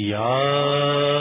یا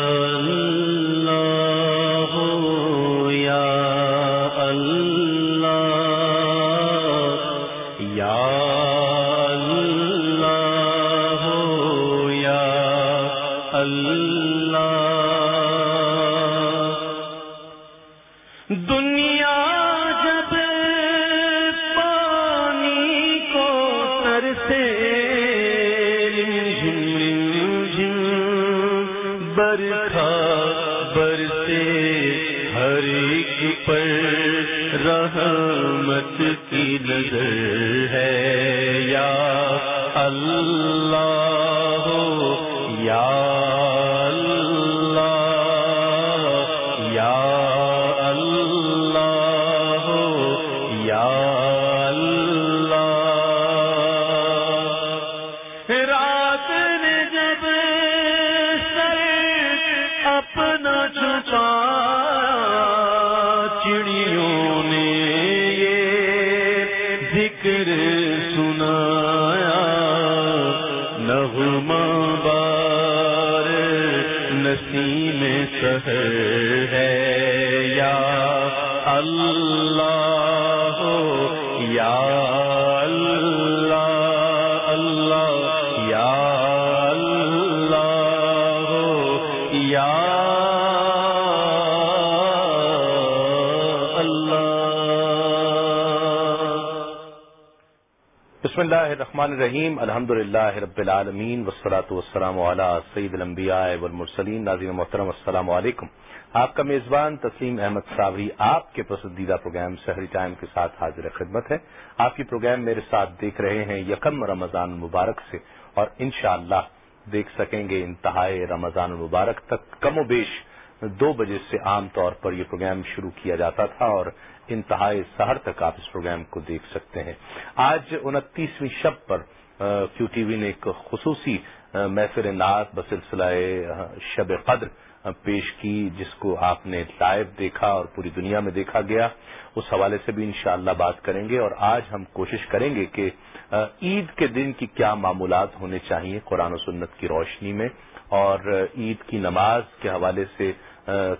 بسم اللہ الرحمن الرحیم الحمد للہ رب العالمین وسلاۃ والسلام علیہ سعید المبیا والمرسلین، ناظرین محترم، السلام علیکم۔ آپ کا میزبان تسلیم احمد صابری، آپ کے پسندیدہ پروگرام شہری ٹائم کے ساتھ حاضر خدمت ہے۔ آپ کی پروگرام میرے ساتھ دیکھ رہے ہیں یکم رمضان المبارک سے، اور انشاءاللہ دیکھ سکیں گے انتہائی رمضان المبارک تک کم و بیش دو بجے سے عام طور پر یہ پروگرام شروع کیا جاتا تھا، اور انتہائی سہر تک آپ اس پروگرام کو دیکھ سکتے ہیں۔ آج انتیسویں شب پر کیو ٹی وی نے ایک خصوصی محفل نعت بسلسلہ شب قدر پیش کی، جس کو آپ نے لائیو دیکھا اور پوری دنیا میں دیکھا گیا۔ اس حوالے سے بھی انشاءاللہ بات کریں گے اور آج ہم کوشش کریں گے کہ عید کے دن کی کیا معمولات ہونے چاہیے قرآن و سنت کی روشنی میں اور عید کی نماز کے حوالے سے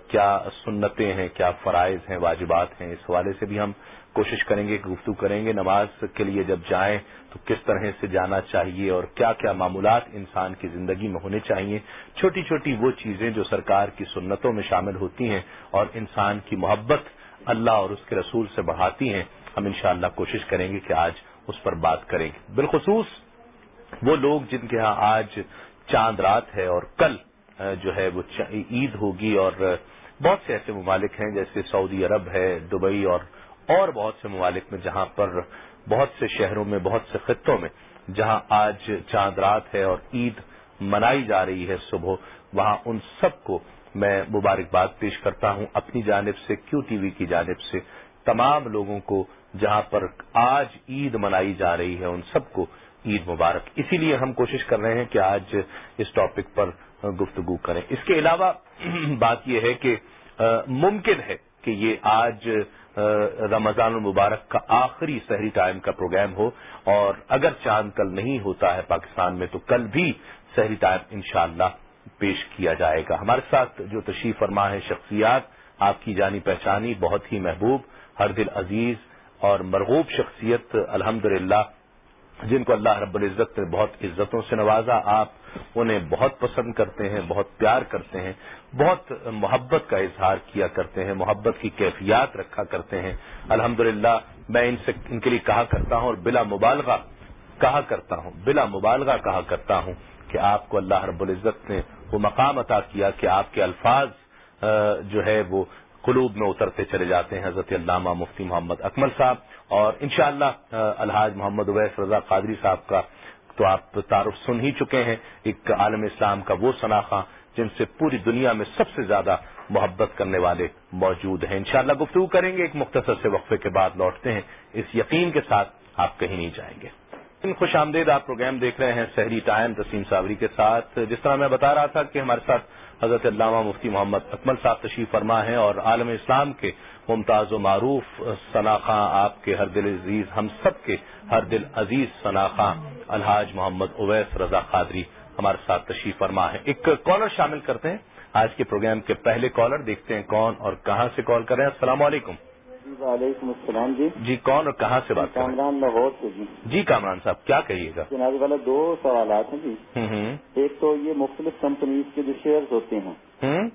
کیا سنتیں ہیں، کیا فرائض ہیں، واجبات ہیں، اس حوالے سے بھی ہم کوشش کریں گے، گفتگو کریں گے نماز کے لیے جب جائیں تو کس طرح سے جانا چاہیے اور کیا کیا معمولات انسان کی زندگی میں ہونے چاہیے، چھوٹی چھوٹی وہ چیزیں جو سرکار کی سنتوں میں شامل ہوتی ہیں اور انسان کی محبت اللہ اور اس کے رسول سے بڑھاتی ہیں۔ ہم انشاءاللہ کوشش کریں گے کہ آج اس پر بات کریں گے۔ بالخصوص وہ لوگ جن کے ہاں آج چاند رات ہے اور کل جو ہے وہ عید ہوگی اور بہت سے ایسے ممالک ہیں جیسے سعودی عرب ہے، دبئی اور اور بہت سے ممالک میں جہاں پر بہت سے شہروں میں، بہت سے خطوں میں جہاں آج چاند رات ہے اور عید منائی جا رہی ہے صبح، وہاں ان سب کو میں مبارکباد پیش کرتا ہوں اپنی جانب سے، کیو ٹی وی کی جانب سے۔ تمام لوگوں کو جہاں پر آج عید منائی جا رہی ہے، ان سب کو عید مبارک۔ اسی لیے ہم کوشش کر رہے ہیں کہ آج اس ٹاپک پر گفتگو کریں۔ اس کے علاوہ بات یہ ہے کہ ممکن ہے کہ یہ آج رمضان المبارک کا آخری سحری ٹائم کا پروگرام ہو، اور اگر چاند کل نہیں ہوتا ہے پاکستان میں، تو کل بھی سحری ٹائم انشاءاللہ پیش کیا جائے گا۔ ہمارے ساتھ جو تشریف فرما ہے شخصیات، آپ کی جانی پہچانی بہت ہی محبوب ہر دل عزیز اور مرغوب شخصیت الحمد جن کو اللہ رب العزت نے بہت عزتوں سے نوازا۔ آپ انہیں بہت پسند کرتے ہیں، بہت پیار کرتے ہیں، بہت محبت کا اظہار کیا کرتے ہیں، محبت کی کیفیات رکھا کرتے ہیں۔ الحمد میں ان سے، ان کے لیے کہا کرتا ہوں اور بلا مبالغہ کہا کرتا ہوں، بلا مبالغہ کہا کرتا ہوں کہ آپ کو اللہ رب العزت نے وہ مقام عطا کیا کہ آپ کے الفاظ جو ہے وہ قلوب میں اترتے چلے جاتے ہیں۔ حضرت علامہ مفتی محمد اکمل صاحب اور انشاءاللہ اللہ الحاظ محمد اویس رضا قادری صاحب کا تو آپ تعارف سن ہی چکے ہیں ایک عالم اسلام کا وہ شناخہ جن سے پوری دنیا میں سب سے زیادہ محبت کرنے والے موجود ہیں۔ انشاءاللہ گفتگو کریں گے، ایک مختصر سے وقفے کے بعد لوٹتے ہیں۔ اس یقین کے ساتھ آپ کہیں نہیں جائیں گے۔ خوش آمدید، آپ پروگرام دیکھ رہے ہیں سہری ٹائم، تسیم صابری کے ساتھ۔ جس طرح میں بتا رہا تھا کہ ہمارے ساتھ حضرت علامہ مفتی محمد اکمل صاحب تشریف فرما ہیں اور عالم اسلام کے ممتاز و معروف ثناخواں آپ کے ہر دل عزیز، ہم سب کے ہر دل عزیز ثناخواں الحاج محمد اویس رضا قادری ہمارے ساتھ تشریف فرما ہے ایک کالر شامل کرتے ہیں۔ آج کے پروگرام کے پہلے کالر، دیکھتے ہیں کون اور کہاں سے کال کر رہے ہیں۔ السلام علیکم۔ وعلیکم السلام جی۔ جی کون اور کہاں سے بات کامران لاہور سے جی۔ جی کامران صاحب کیا کہیے گا؟ جناب والا دو سوالات ہیں جی۔ ایک تو یہ مختلف کمپنیز کے جو شیئرز ہوتے ہیں۔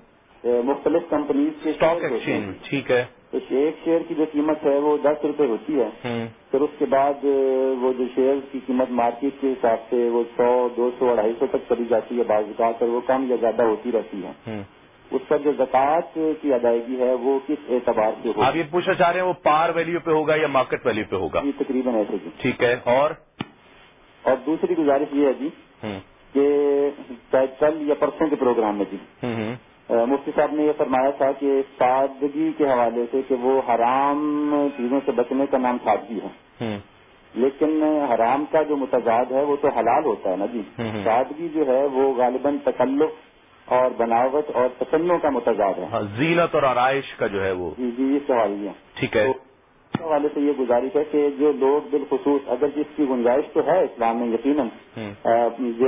مختلف کمپنیز کے اسٹاک ایکسچینج ٹھیک ہے۔ تو ایک شیئر کی جو قیمت ہے وہ دس روپے ہوتی ہے۔ پھر اس کے بعد وہ جو شیئر کی قیمت مارکیٹ کے حساب سے وہ سو دو سو اڑھائی سو تک چلی جاتی ہے بعض اوقات اور وہ کم یا زیادہ ہوتی رہتی ہے۔ اس پر جو زکوٰۃ کی ادائیگی ہے وہ کس اعتبار سے آپ ہوگی یہ پوچھنا چاہ رہے ہیں وہ پار ویلیو پہ ہوگا یا مارکیٹ ویلیو پہ ہوگا؟ جی تقریباً ایسے جی ٹھیک ہے اور؟ اور دوسری گزارش یہ ہے جی کہ کل یا پرسوں کے پروگرام میں جی۔ مفتی صاحب نے یہ فرمایا تھا کہ سادگی کے حوالے سے کہ وہ حرام چیزوں سے بچنے کا نام سادگی ہے۔ لیکن حرام کا جو متضاد ہے وہ تو حلال ہوتا ہے نا جی۔ سادگی جو ہے وہ غالباً تکلف اور بناوٹ اور تسنوں کا متضاد ہے۔ ہاں، زینت اور آرائش کا جو ہے وہ۔ جی جی یہ سوال یہ ٹھیک ہے۔ اس حوالے سے یہ گزارش ہے کہ جو لوگ بالخصوص اگر جس کی گنجائش تو ہے اسلام میں یقیناً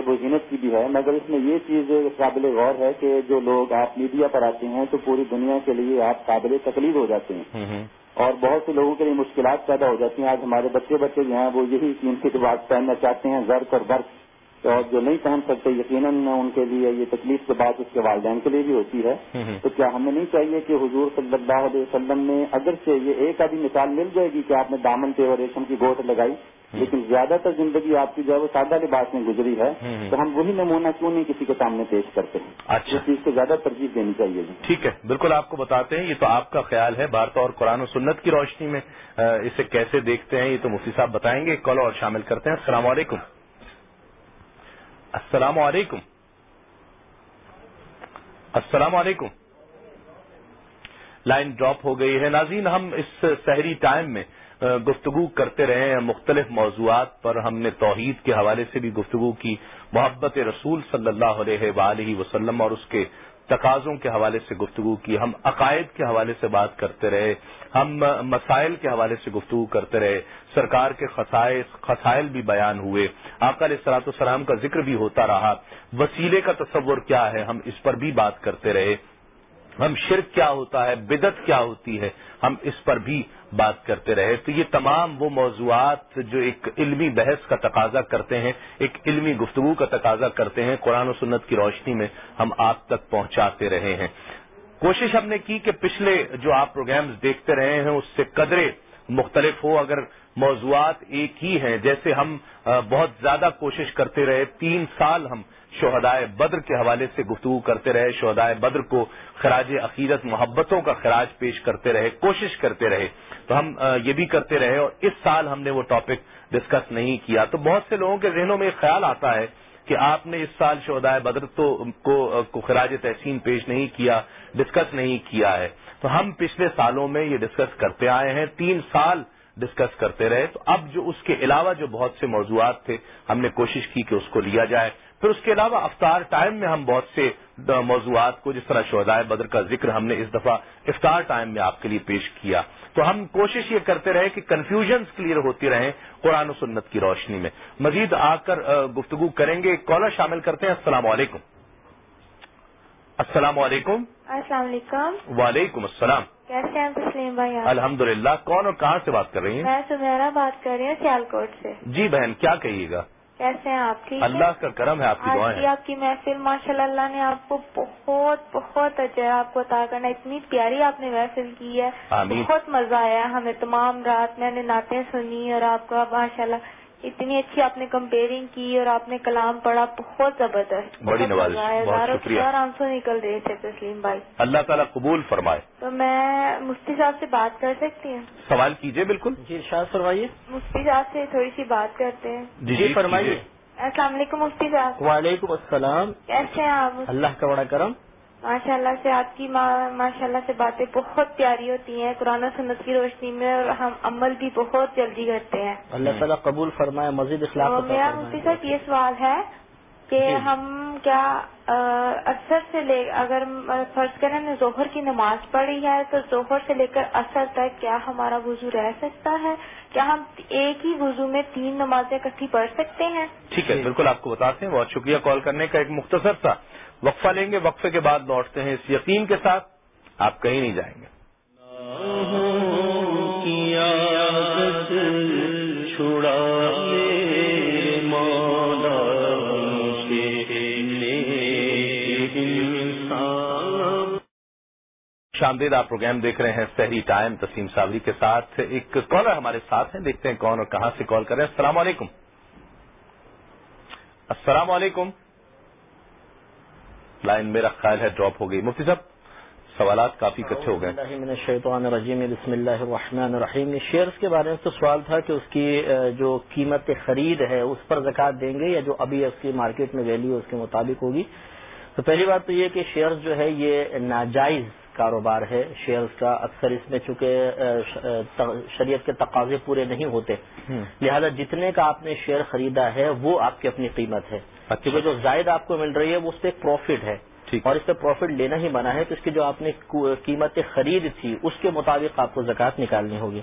و زینت کی بھی ہے مگر اس میں یہ چیز قابل غور ہے کہ جو لوگ آپ میڈیا پر آتے ہیں تو پوری دنیا کے لیے آپ قابل تکلیف ہو جاتے ہیں۔ اور بہت سے لوگوں کے لیے مشکلات پیدا ہو جاتی ہیں۔ آج ہمارے بچے بچے جو ہیں وہ یہی قیمتی لباس پہننا چاہتے ہیں زرق اور برق۔ اور جو نہیں پہن سکتے یقیناً ان کے لیے یہ تکلیف کے بعد اس کے والدین کے لیے بھی ہوتی ہے۔ تو کیا ہمیں نہیں چاہیے کہ حضور صلی اللہ علیہ وسلم نے اگر سے یہ ایک آدھی مثال مل جائے گی کہ آپ نے دامن پہ اور ریشم کی گوٹ لگائی لیکن زیادہ تر زندگی آپ کی جو ہے وہ سادہ لباس میں گزری ہے۔ تو ہم وہی نمونہ کیوں نہیں کسی کے سامنے پیش کرتے ہیں؟ اچھا۔ اس چیز کو زیادہ ترجیح دینی چاہیے۔ ٹھیک ہے بالکل آپ کو بتاتے ہیں یہ تو آپ کا خیال ہے۔ بھارت اور قرآن و سنت کی روشنی میں اسے کیسے دیکھتے ہیں یہ تو مفتی صاحب بتائیں گے۔ کال اور شامل کرتے ہیں۔ السلام علیکم۔ السلام علیکم۔ السلام علیکم۔ لائن ڈراپ ہو گئی ہے۔ ناظرین، ہم اس سحری ٹائم میں گفتگو کرتے رہے ہیں مختلف موضوعات پر۔ ہم نے توحید کے حوالے سے بھی گفتگو کی، محبت رسول صلی اللہ علیہ وآلہ وسلم اور اس کے تقاضوں کے حوالے سے گفتگو کی، ہم عقائد کے حوالے سے بات کرتے رہے، ہم مسائل کے حوالے سے گفتگو کرتے رہے، سرکار کے خسائل بھی بیان ہوئے۔ آقا علیہ سلاۃ السلام کا ذکر بھی ہوتا رہا۔ وسیلے کا تصور کیا ہے؟ ہم اس پر بھی بات کرتے رہے۔ ہم شرک کیا ہوتا ہے؟ بدت کیا ہوتی ہے؟ ہم اس پر بھی بات کرتے رہے۔ تو یہ تمام وہ موضوعات جو ایک علمی بحث کا تقاضا کرتے ہیں، ایک علمی گفتگو کا تقاضا کرتے ہیں، قرآن و سنت کی روشنی میں ہم آپ تک پہنچاتے رہے ہیں۔ کوشش ہم نے کی کہ پچھلے جو آپ پروگرامز دیکھتے رہے ہیں، اس سے قدرے مختلف ہو اگر موضوعات ایک ہی ہیں، جیسے ہم بہت زیادہ کوشش کرتے رہے، تین سال ہم شہدائے بدر کے حوالے سے گفتگو کرتے رہے، شہدائے بدر کو خراج عقیدت، محبتوں کا خراج پیش کرتے رہے، کوشش کرتے رہے۔ تو ہم یہ بھی کرتے رہے اور اس سال ہم نے وہ ٹاپک ڈسکس نہیں کیا۔ تو بہت سے لوگوں کے ذہنوں میں ایک خیال آتا ہے کہ آپ نے اس سال شہدائے بدر تو کو کو خراج تحسین پیش نہیں کیا ڈسکس نہیں کیا ہے۔ تو ہم پچھلے سالوں میں یہ ڈسکس کرتے آئے ہیں، تین سال ڈسکس کرتے رہے۔ تو اب جو اس کے علاوہ جو بہت سے موضوعات تھے، ہم نے کوشش کی کہ اس کو لیا جائے۔ پھر اس کے علاوہ افطار ٹائم میں ہم بہت سے موضوعات کو جس طرح شہدائے بدر کا ذکر ہم نے اس دفعہ افطار ٹائم میں آپ کے لیے پیش کیا۔ تو ہم کوشش یہ کرتے رہے کہ کنفیوژنز کلیئر ہوتی رہیں قرآن و سنت کی روشنی میں۔ مزید آ کر گفتگو کریں گے کالر شامل کرتے ہیں۔ السلام علیکم۔ السلام علیکم۔ السلام علیکم۔ وعلیکم السلام۔ کیسے ہیں تسلیم بھائی الحمد للہ کون اور کہاں سے بات کر رہی ہیں؟ میں سمیرا بات کر رہی ہوں سیال کوٹ سے۔ جی بہن کیا کہیے گا؟ کیسے ہیں آپ؟ ٹھیک اللہ کا کرم ہے آپ کی دعائیں آپ کی محفل ماشاء اللہ اللہ نے آپ کو بہت بہت اجر آپ کو عطا کرنا اتنی پیاری آپ نے محفل کی ہے۔ بہت مزہ آیا ہمیں تمام رات میں نے نعتیں سنی اور آپ کا ماشاء اللہ اتنی اچھی آپ نے کمپیئرنگ کی اور آپ نے کلام پڑھا بہت زبردست۔ بڑی نوازش، آنسو نکل رہے تھے تسلیم بھائی۔ اللہ تعالیٰ قبول فرمائے۔ تو میں مفتی صاحب سے بات کر سکتی ہوں؟ سوال کیجیے بالکل۔ جی ارشاد فرمائیے۔ مفتی صاحب سے تھوڑی سی بات کرتے ہیں۔ جی فرمائیے۔ کیجیے۔ السلام علیکم مفتی صاحب۔ وعلیکم السلام۔ کیسے ہیں آپ؟ اللہ کا بڑا کرم۔ ماشاء اللہ سے آپ کی ماشاء اللہ سے باتیں بہت پیاری ہوتی ہیں قرآن و سنت کی روشنی میں اور ہم عمل بھی بہت جلدی کرتے ہیں۔ اللہ تعالیٰ قبول فرمائے مزید اخلاق میرا۔ مفتی صاحب یہ سوال ہے کہ جی۔ ہم کیا اثر سے لے اگر فرض کریں نے ظہر کی نماز پڑھی ہے تو ظہر سے لے کر اثر تک کیا ہمارا وضو رہ سکتا ہے؟ کیا ہم ایک ہی وضو میں تین نمازیں اکٹھی پڑھ سکتے ہیں؟ ٹھیک ہے بالکل آپ کو بتاتے ہیں بہت شکریہ کال کرنے کا ایک مختصر سا۔ وقفہ لیں گے، وقفے کے بعد لوٹتے ہیں اس یقین کے ساتھ، آپ کہیں نہیں جائیں گے۔ شامدید آپ پروگرام دیکھ رہے ہیں سحری ٹائم تسیم صابری کے ساتھ، ایک کالر ہمارے ساتھ ہیں، دیکھتے ہیں کون اور کہاں سے کال کر رہے ہیں۔ السلام علیکم۔ السلام علیکم۔ لائن میرا خیال ہے ڈراپ ہو گئی۔ مفتی صاحب سوالات کافی اکٹھے ہو گئے۔ من الشیطان الرجیم۔ بسم اللہ الرحمن الرحیم۔ شیئرز کے بارے میں تو سوال تھا کہ اس کی جو قیمت خرید ہے اس پر زکات دیں گے یا جو ابھی اس کی مارکیٹ میں ویلیو اس کے مطابق ہوگی؟ تو پہلی بات تو یہ کہ شیئرز جو ہے یہ ناجائز کاروبار ہے۔ شیئرز کا اکثر اس میں چونکہ شریعت کے تقاضے پورے نہیں ہوتے۔ لہذا جتنے کا آپ نے شیئر خریدا ہے وہ آپ کی اپنی قیمت ہے۔ کیونکہ جو زائد آپ کو مل رہی ہے وہ اس پہ ایک پروفٹ ہے اور اس پہ پروفٹ لینا ہی بنا ہے تو اس کی جو آپ نے قیمت خرید تھی اس کے مطابق آپ کو زکات نکالنی ہوگی۔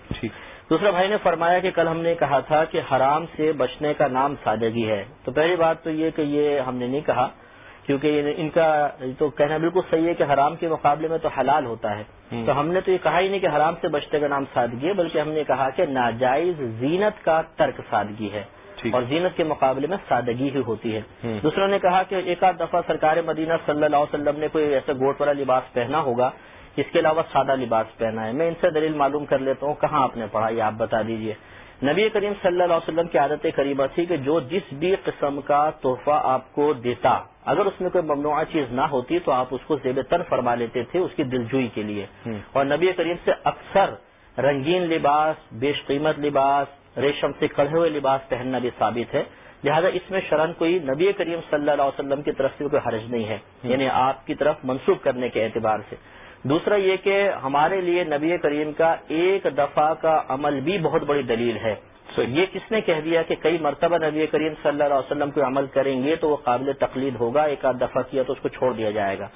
دوسرا بھائی نے فرمایا کہ کل ہم نے کہا تھا کہ حرام سے بچنے کا نام سادگی ہے۔ تو پہلی بات تو یہ کہ یہ ہم نے نہیں کہا کیونکہ ان کا تو کہنا بالکل صحیح ہے کہ حرام کے مقابلے میں تو حلال ہوتا ہے۔ تو ہم نے تو یہ کہا ہی نہیں کہ حرام سے بچنے کا نام سادگی ہے بلکہ ہم نے کہا کہ ناجائز زینت کا ترک سادگی ہے۔ اور زینت کے مقابلے میں سادگی ہی ہوتی ہے۔ دوسروں نے کہا کہ ایک آدھ دفعہ سرکار مدینہ صلی اللہ علیہ وسلم نے کوئی ایسا گوٹ والا لباس پہنا ہوگا اس کے علاوہ سادہ لباس پہنا ہے۔ میں ان سے دلیل معلوم کر لیتا ہوں کہاں آپ نے پڑھا یہ آپ بتا دیجیے۔ نبی کریم صلی اللہ علیہ وسلم کی عادت قریبہ تھی کہ جو جس بھی قسم کا تحفہ آپ کو دیتا اگر اس میں کوئی ممنوعہ چیز نہ ہوتی تو آپ اس کو زیب تر فرما لیتے تھے اس کی دلجوئی کے لیے۔ اور نبی کریم سے اکثر رنگین لباس بیش قیمت لباس ریشم سے کڑھے ہوئے لباس پہننا بھی ثابت ہے۔ لہذا اس میں شرن کوئی نبی کریم صلی اللہ علیہ وسلم کی طرف سے کوئی حرج نہیں ہے۔ یعنی آپ کی طرف منسوخ کرنے کے اعتبار سے۔ دوسرا یہ کہ ہمارے لیے نبی کریم کا ایک دفعہ کا عمل بھی بہت بڑی دلیل ہے۔ یہ کس نے کہہ دیا کہ کئی مرتبہ نبی کریم صلی اللہ علیہ وسلم کو عمل کریں گے تو وہ قابل تقلید ہوگا ایک آدھ دفعہ کیا تو اس کو چھوڑ دیا جائے گا۔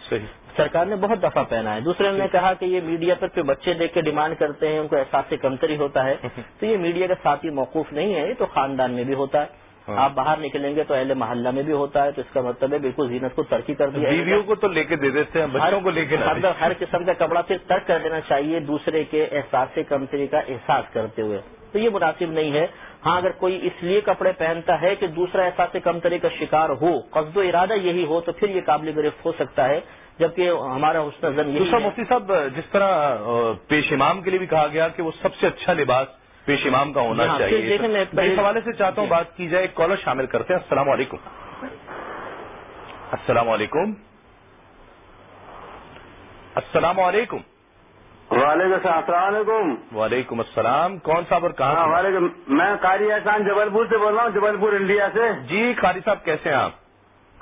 سرکار نے بہت دفعہ پہنا ہے۔ دوسرے نے کہا کہ یہ میڈیا پر کوئی بچے دیکھ کے ڈیمانڈ کرتے ہیں ان کو احساس کمتری ہوتا ہے۔ تو یہ میڈیا کا ساتھی موقوف نہیں ہے یہ تو خاندان میں بھی ہوتا ہے۔ آپ باہر نکلیں گے تو اہل محلہ میں بھی ہوتا ہے تو اس کا مطلب ہے بالکل زینت کو ترقی کر دیا بیویوں کو تو لے کے دے دیتے ہیں بچوں کو لے کے ہر قسم کا کپڑا پھر ترک کر دینا چاہیے دوسرے کے احساس کمتری کا احساس کرتے ہوئے۔ تو یہ مناسب نہیں ہے۔ ہاں اگر کوئی اس لیے کپڑے پہنتا ہے کہ دوسرا احساس کمتری کا شکار ہو قصد و ارادہ یہی ہو تو پھر یہ قابل گرفت ہو سکتا ہے۔ جبکہ ہمارا حسن زن دوسرا مفتی صاحب جس طرح پیش امام کے لیے بھی کہا گیا کہ وہ سب سے اچھا لباس پیش امام کا ہونا چاہیے۔ اس حوالے سے چاہتا ہوں بات کی جائے ایک کالر شامل کرتے ہیں۔ السلام علیکم۔ السلام علیکم۔ السلام علیکم۔ وعلیکم السلام السلام علیکم۔ وعلیکم السلام کون صاحب اور کہاں وعلیکم میں قاری احسان جبل پور سے بول رہا ہوں جبل پور انڈیا سے۔ جی قاری صاحب کیسے ہیں آپ؟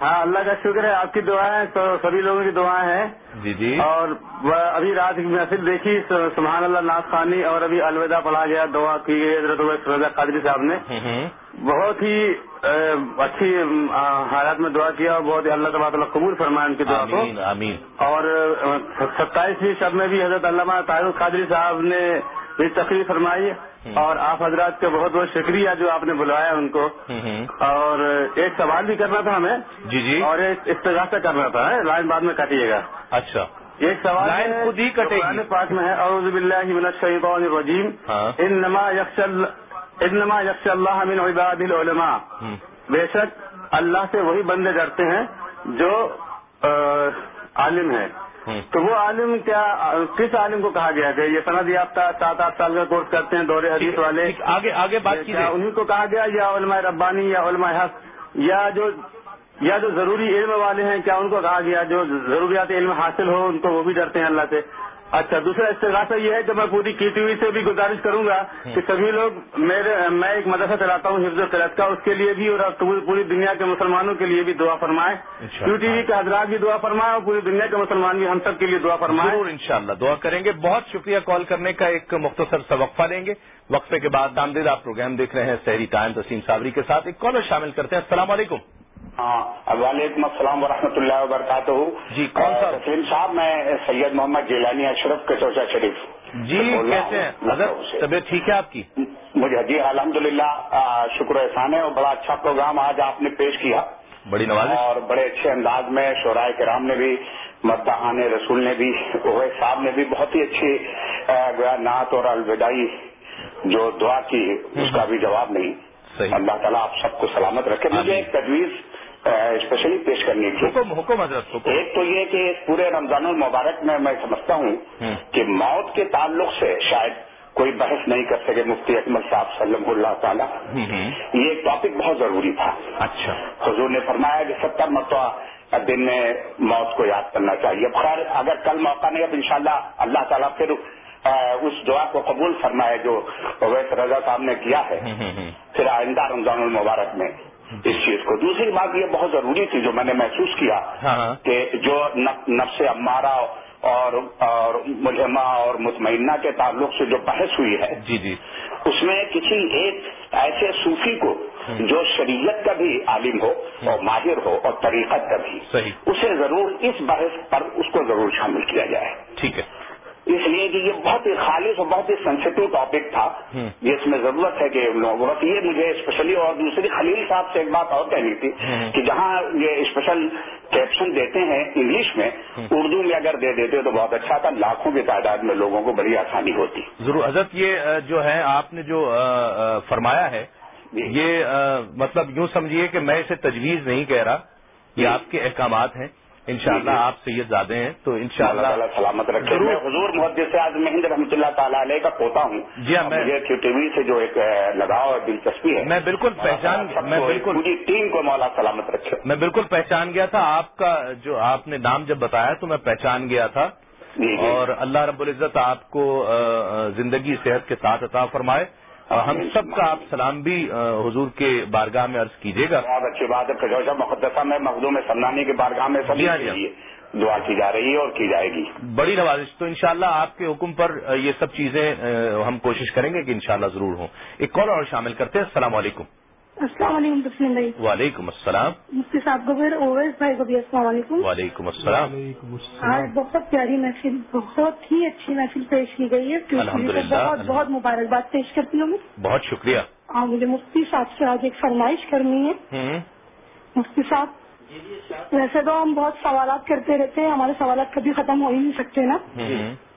ہاں اللہ کا شکر ہے آپ کی دعائیں تو سبھی لوگوں کی دعائیں ہیں۔ جی جی۔ اور ابھی رات کی محفل دیکھی سبحان اللہ ناز خانی اور ابھی الوداع پڑھا گیا دعا کی گئی حضرت رضا قادری صاحب نے۔ بہت ہی اچھی حالات میں دعا کیا اور بہت ہی اللہ تباد اللہ قبول فرمایا ان کی دعا کو۔ آمین اور ستائیسویں شب میں بھی حضرت علامہ طاہر قادری صاحب نے بھی تقریر فرمائی اور آپ حضرات کا بہت بہت شکریہ جو آپ نے بلایا ان کو۔ اور ایک سوال بھی کرنا تھا ہمیں۔ جی جی۔ اور ایک استغاثہ کرنا تھا لائن بعد میں کاٹیے گا۔ اچھا۔ ایک سوال لائن خود ہی کٹے گی۔ پاک میں ہے اعوذ باللہ من الشیطان الرجیم۔ انما یخشى انما یخشى اللہ من عباد العلماء۔ بے شک اللہ سے وہی بندے ڈرتے ہیں جو عالم ہے تو وہ عالم کیا کس عالم کو کہا گیا کہ یہ سند یافتہ سات آٹھ سال کا کورس کرتے ہیں دور حدیث والے؟ آگے آگے بات کی انہیں کو کہا گیا یا علماء ربانی یا علماء حق یا جو یا جو ضروری علم والے ہیں کیا ان کو کہا گیا جو ضروریات علم حاصل ہو ان کو وہ بھی ڈرتے ہیں اللہ سے؟ اچھا دوسرا استغاثہ یہ ہے کہ میں پوری کی ٹی وی سے بھی گزارش کروں گا کہ سبھی لوگ میرے میں ایک مدرسہ چلاتا ہوں حفظ و کا اس کے لیے بھی اور پوری دنیا کے مسلمانوں کے لیے بھی دعا فرمائے۔ کیو ٹی وی کے حضرات بھی دعا فرمائے اور پوری دنیا کے مسلمان بھی ہم سب کے لیے دعا فرمائے۔ ضرور انشاءاللہ دعا کریں گے۔ بہت شکریہ کال کرنے کا ایک مختصر سا وقفہ لیں گے۔ وقفے کے بعد دامدید آپ پروگرام دیکھ رہے ہیں سحری ٹائم تسیم صابری کے ساتھ ایک کالر شامل کرتے ہیں۔ السلام علیکم۔ ہاں وعلیکم السلام ورحمۃ اللہ وبرکاتہ۔ جی کون سا تسلیم صاحب میں سید محمد جیلانی اشرف کے چوچا شریف۔ جی کیسے ہیں؟ طبیعت ٹھیک ہے آپ کی؟ مجھے جی الحمد للہ شکر احسان ہے اور بڑا اچھا پروگرام آج آپ نے پیش کیا۔ بڑی نوازش۔ اور بڑے اچھے انداز میں شعرائے کرام نے بھی مداحان رسول نے بھی اویس صاحب نے بھی بہت ہی اچھی نعت اور الوداعی جو دعا کی اس کا بھی جواب نہیں۔ اللہ تعالیٰ آپ سب کو سلامت رکھے۔ مجھے۔ ایک تجویز اسپیشلی پیش کرنی تھی۔ حکم حکم حضرت حکم۔ ایک تو یہ کہ پورے رمضان المبارک میں میں سمجھتا ہوں۔ کہ موت کے تعلق سے شاید کوئی بحث نہیں کر سکے مفتی اکمل صاحب صلی اللہ تعالیٰ۔ یہ ایک ٹاپک بہت ضروری تھا۔ اچھا۔ حضور نے فرمایا کہ ستر مرتبہ دن میں موت کو یاد کرنا چاہیے۔ خیر اگر کل موقع نہیں اب انشاءاللہ اللہ تعالیٰ پھر اس دعا کو قبول فرمائے جو اویس رضا صاحب نے کیا ہے۔ پھر آئندہ رمضان المبارک میں۔ اس چیز کو۔ دوسری بات یہ بہت ضروری تھی جو میں نے محسوس کیا ہاں۔ ہاں کہ جو نف- نفس امارہ اور اور ملحمہ اور مطمئنہ کے تعلق سے جو بحث ہوئی ہے جی جی۔ اس میں کسی ایک ایسے صوفی کو جو شریعت کا بھی عالم ہو اور ماہر ہو اور طریقت کا بھی صحیح۔ اسے ضرور اس بحث پر اس کو ضرور شامل کیا جائے۔ ٹھیک ہے۔ اس لیے کہ یہ بہت ہی خالص اور بہت ہی سینسیٹیو ٹاپک تھا۔ جس میں ضرورت ہے کہ کو یہ مجھے اسپیشلی اور دوسری خلیل صاحب سے ایک بات اور کہنی تھی۔ کہ جہاں یہ اسپیشل کیپشن دیتے ہیں انگلش میں اردو میں اگر دے دیتے تو بہت اچھا تھا لاکھوں کی تعداد میں لوگوں کو بڑی آسانی ہوتی ضرور حضرت یہ جو ہے آپ نے جو فرمایا ہے جی۔ یہ مطلب یوں سمجھیے کہ میں اسے تجویز نہیں کہہ رہا یہ جی۔ آپ کے احکامات ہیں انشاءاللہ جی، جی۔ آپ سید زادے ہیں تو اللہ انشاءاللہ تعالیٰ سلامت رکھے۔ میں حضور محدث سے آج مہند رحمۃ اللہ تعالیٰ علیہ کا پوتا ہوں۔ جی ہاں، میں- ٹی وی سے جو ایک لگاؤ اور دلچسپی ہے۔ میں بالکل پہچان میں بالکل پوری ٹیم کو مولا سلامت رکھے۔ میں بالکل پہچان گیا تھا۔ آپ کا جو آپ نے نام جب بتایا تو میں پہچان گیا تھا۔ جی اور اللہ رب العزت آپ کو زندگی صحت کے ساتھ عطا فرمائے۔ ہم سب کا آپ سلام بھی حضور کے بارگاہ میں عرض کیجیے گا۔ بہت اچھی بات ہے فجوشہ مقدسہ میں مخدوم سمنانی کے بارگاہ میں سبھی جی ہاں، جی ہاں۔ دعا کی جا رہی ہے اور کی جائے گی۔ بڑی نوازش۔ تو انشاءاللہ آپ کے حکم پر یہ سب چیزیں ہم کوشش کریں گے کہ انشاءاللہ ضرور ہوں۔ ایک کال اور شامل کرتے ہیں۔ السلام علیکم۔ السلام علیکم تسلیم بھائی وعلیکم السلام۔ مفتی صاحب کو پھر اویس بھائی کو بھی السلام علیکم۔ وعلیکم السلام۔ آج بہت پیاری محفل بہت ہی اچھی محفل پیش کی گئی ہے۔ بہت بہت مبارکباد پیش کرتی ہوں میں۔ بہت شکریہ۔ اور مجھے مفتی صاحب سے آج ایک فرمائش کرنی ہے۔ مفتی صاحب ویسے تو ہم بہت سوالات کرتے رہتے ہیں ہمارے سوالات کبھی ختم ہو ہی نہیں سکتے نا۔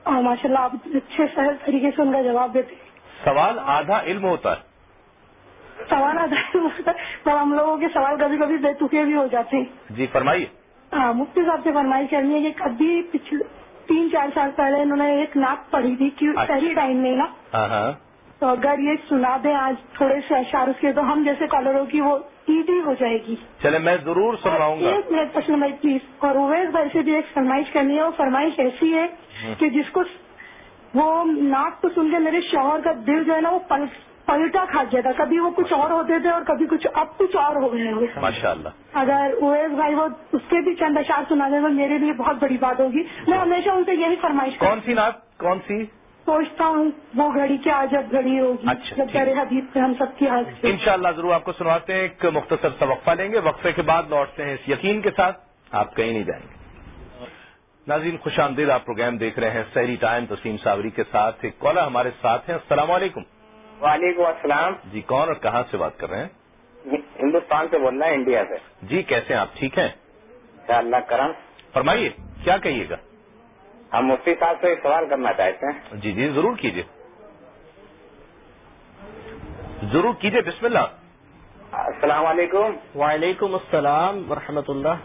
اور ماشاء اللہ آپ اچھے سہل طریقے سے ان کا جواب دیتے سوال آدھا علم ہوتا ہے۔ سوال آتا ہے پر ہم لوگوں کے سوال کبھی کبھی بے تکے بھی ہو جاتے ہیں۔ جی فرمائیے۔ ہاں مفتی صاحب سے فرمائش کرنی ہے کہ کبھی پچھلے تین چار سال پہلے انہوں نے ایک نعت پڑھی تھی کہ اچھا۔ صحیح ٹائم میں نا۔ ہاں ہاں۔ تو اگر یہ سنا دیں آج تھوڑے سے اشعار اس کے تو ہم جیسے کالروں کی وہ ایزی ہو جائے گی۔ چلے میں ضرور سنواؤں گا۔ ایک منٹ پسند بھائی پلیز اور اویس بھائی سے بھی ایک فرمائش کرنی ہے۔ وہ فرمائش ایسی ہے کہ جس کو وہ نعت کو سن کے میرے شوہر کا دل جو ہے نا وہ پل- پلٹا کھا گیا تھا۔ کبھی وہ کچھ اور ہوتے تھے اور کبھی کچھ اب کچھ اور ہو گئے ہیں ماشاء اللہ اگر اویس بھائی وہ اس کے بھی چند اشعار سنا دیں تو میرے لیے بہت بڑی بات ہوگی۔ میں ہمیشہ ان سے یہی فرمائش کون سی نعت کون سی؟ سوچتا ہوں وہ گھڑی کیا جب گھڑی ہوگی۔ اچھا، جب حدیث پہ ہم سب کی حاضر انشاءاللہ ضرور آپ کو سنواتے ہیں۔ ایک مختصر سا وقفہ لیں گے۔ وقفے کے بعد لوٹتے ہیں اس یقین کے ساتھ۔ آپ کہیں نہیں جائیں گے۔ ناظرین خوش آمدید آپ پروگرام دیکھ رہے ہیں سحری ٹائم تسلیم صابری کے ساتھ۔ ایک کالر ہمارے ساتھ ہیں۔ السلام علیکم۔ وعلیکم السلام۔ جی کون اور کہاں سے بات کر رہے ہیں؟ ہندوستان سے بول رہا ہے انڈیا سے۔ جی کیسے ہیں آپ؟ ٹھیک ہیں؟ اللہ کرم۔ فرمائیے کیا کہیے گا؟ ہم مفتی صاحب سے ایک سوال کرنا چاہتے ہیں۔ جی جی ضرور کیجیے۔ ضرور کیجیے بسم اللہ۔ السلام علیکم۔ وعلیکم السلام ورحمۃ اللہ۔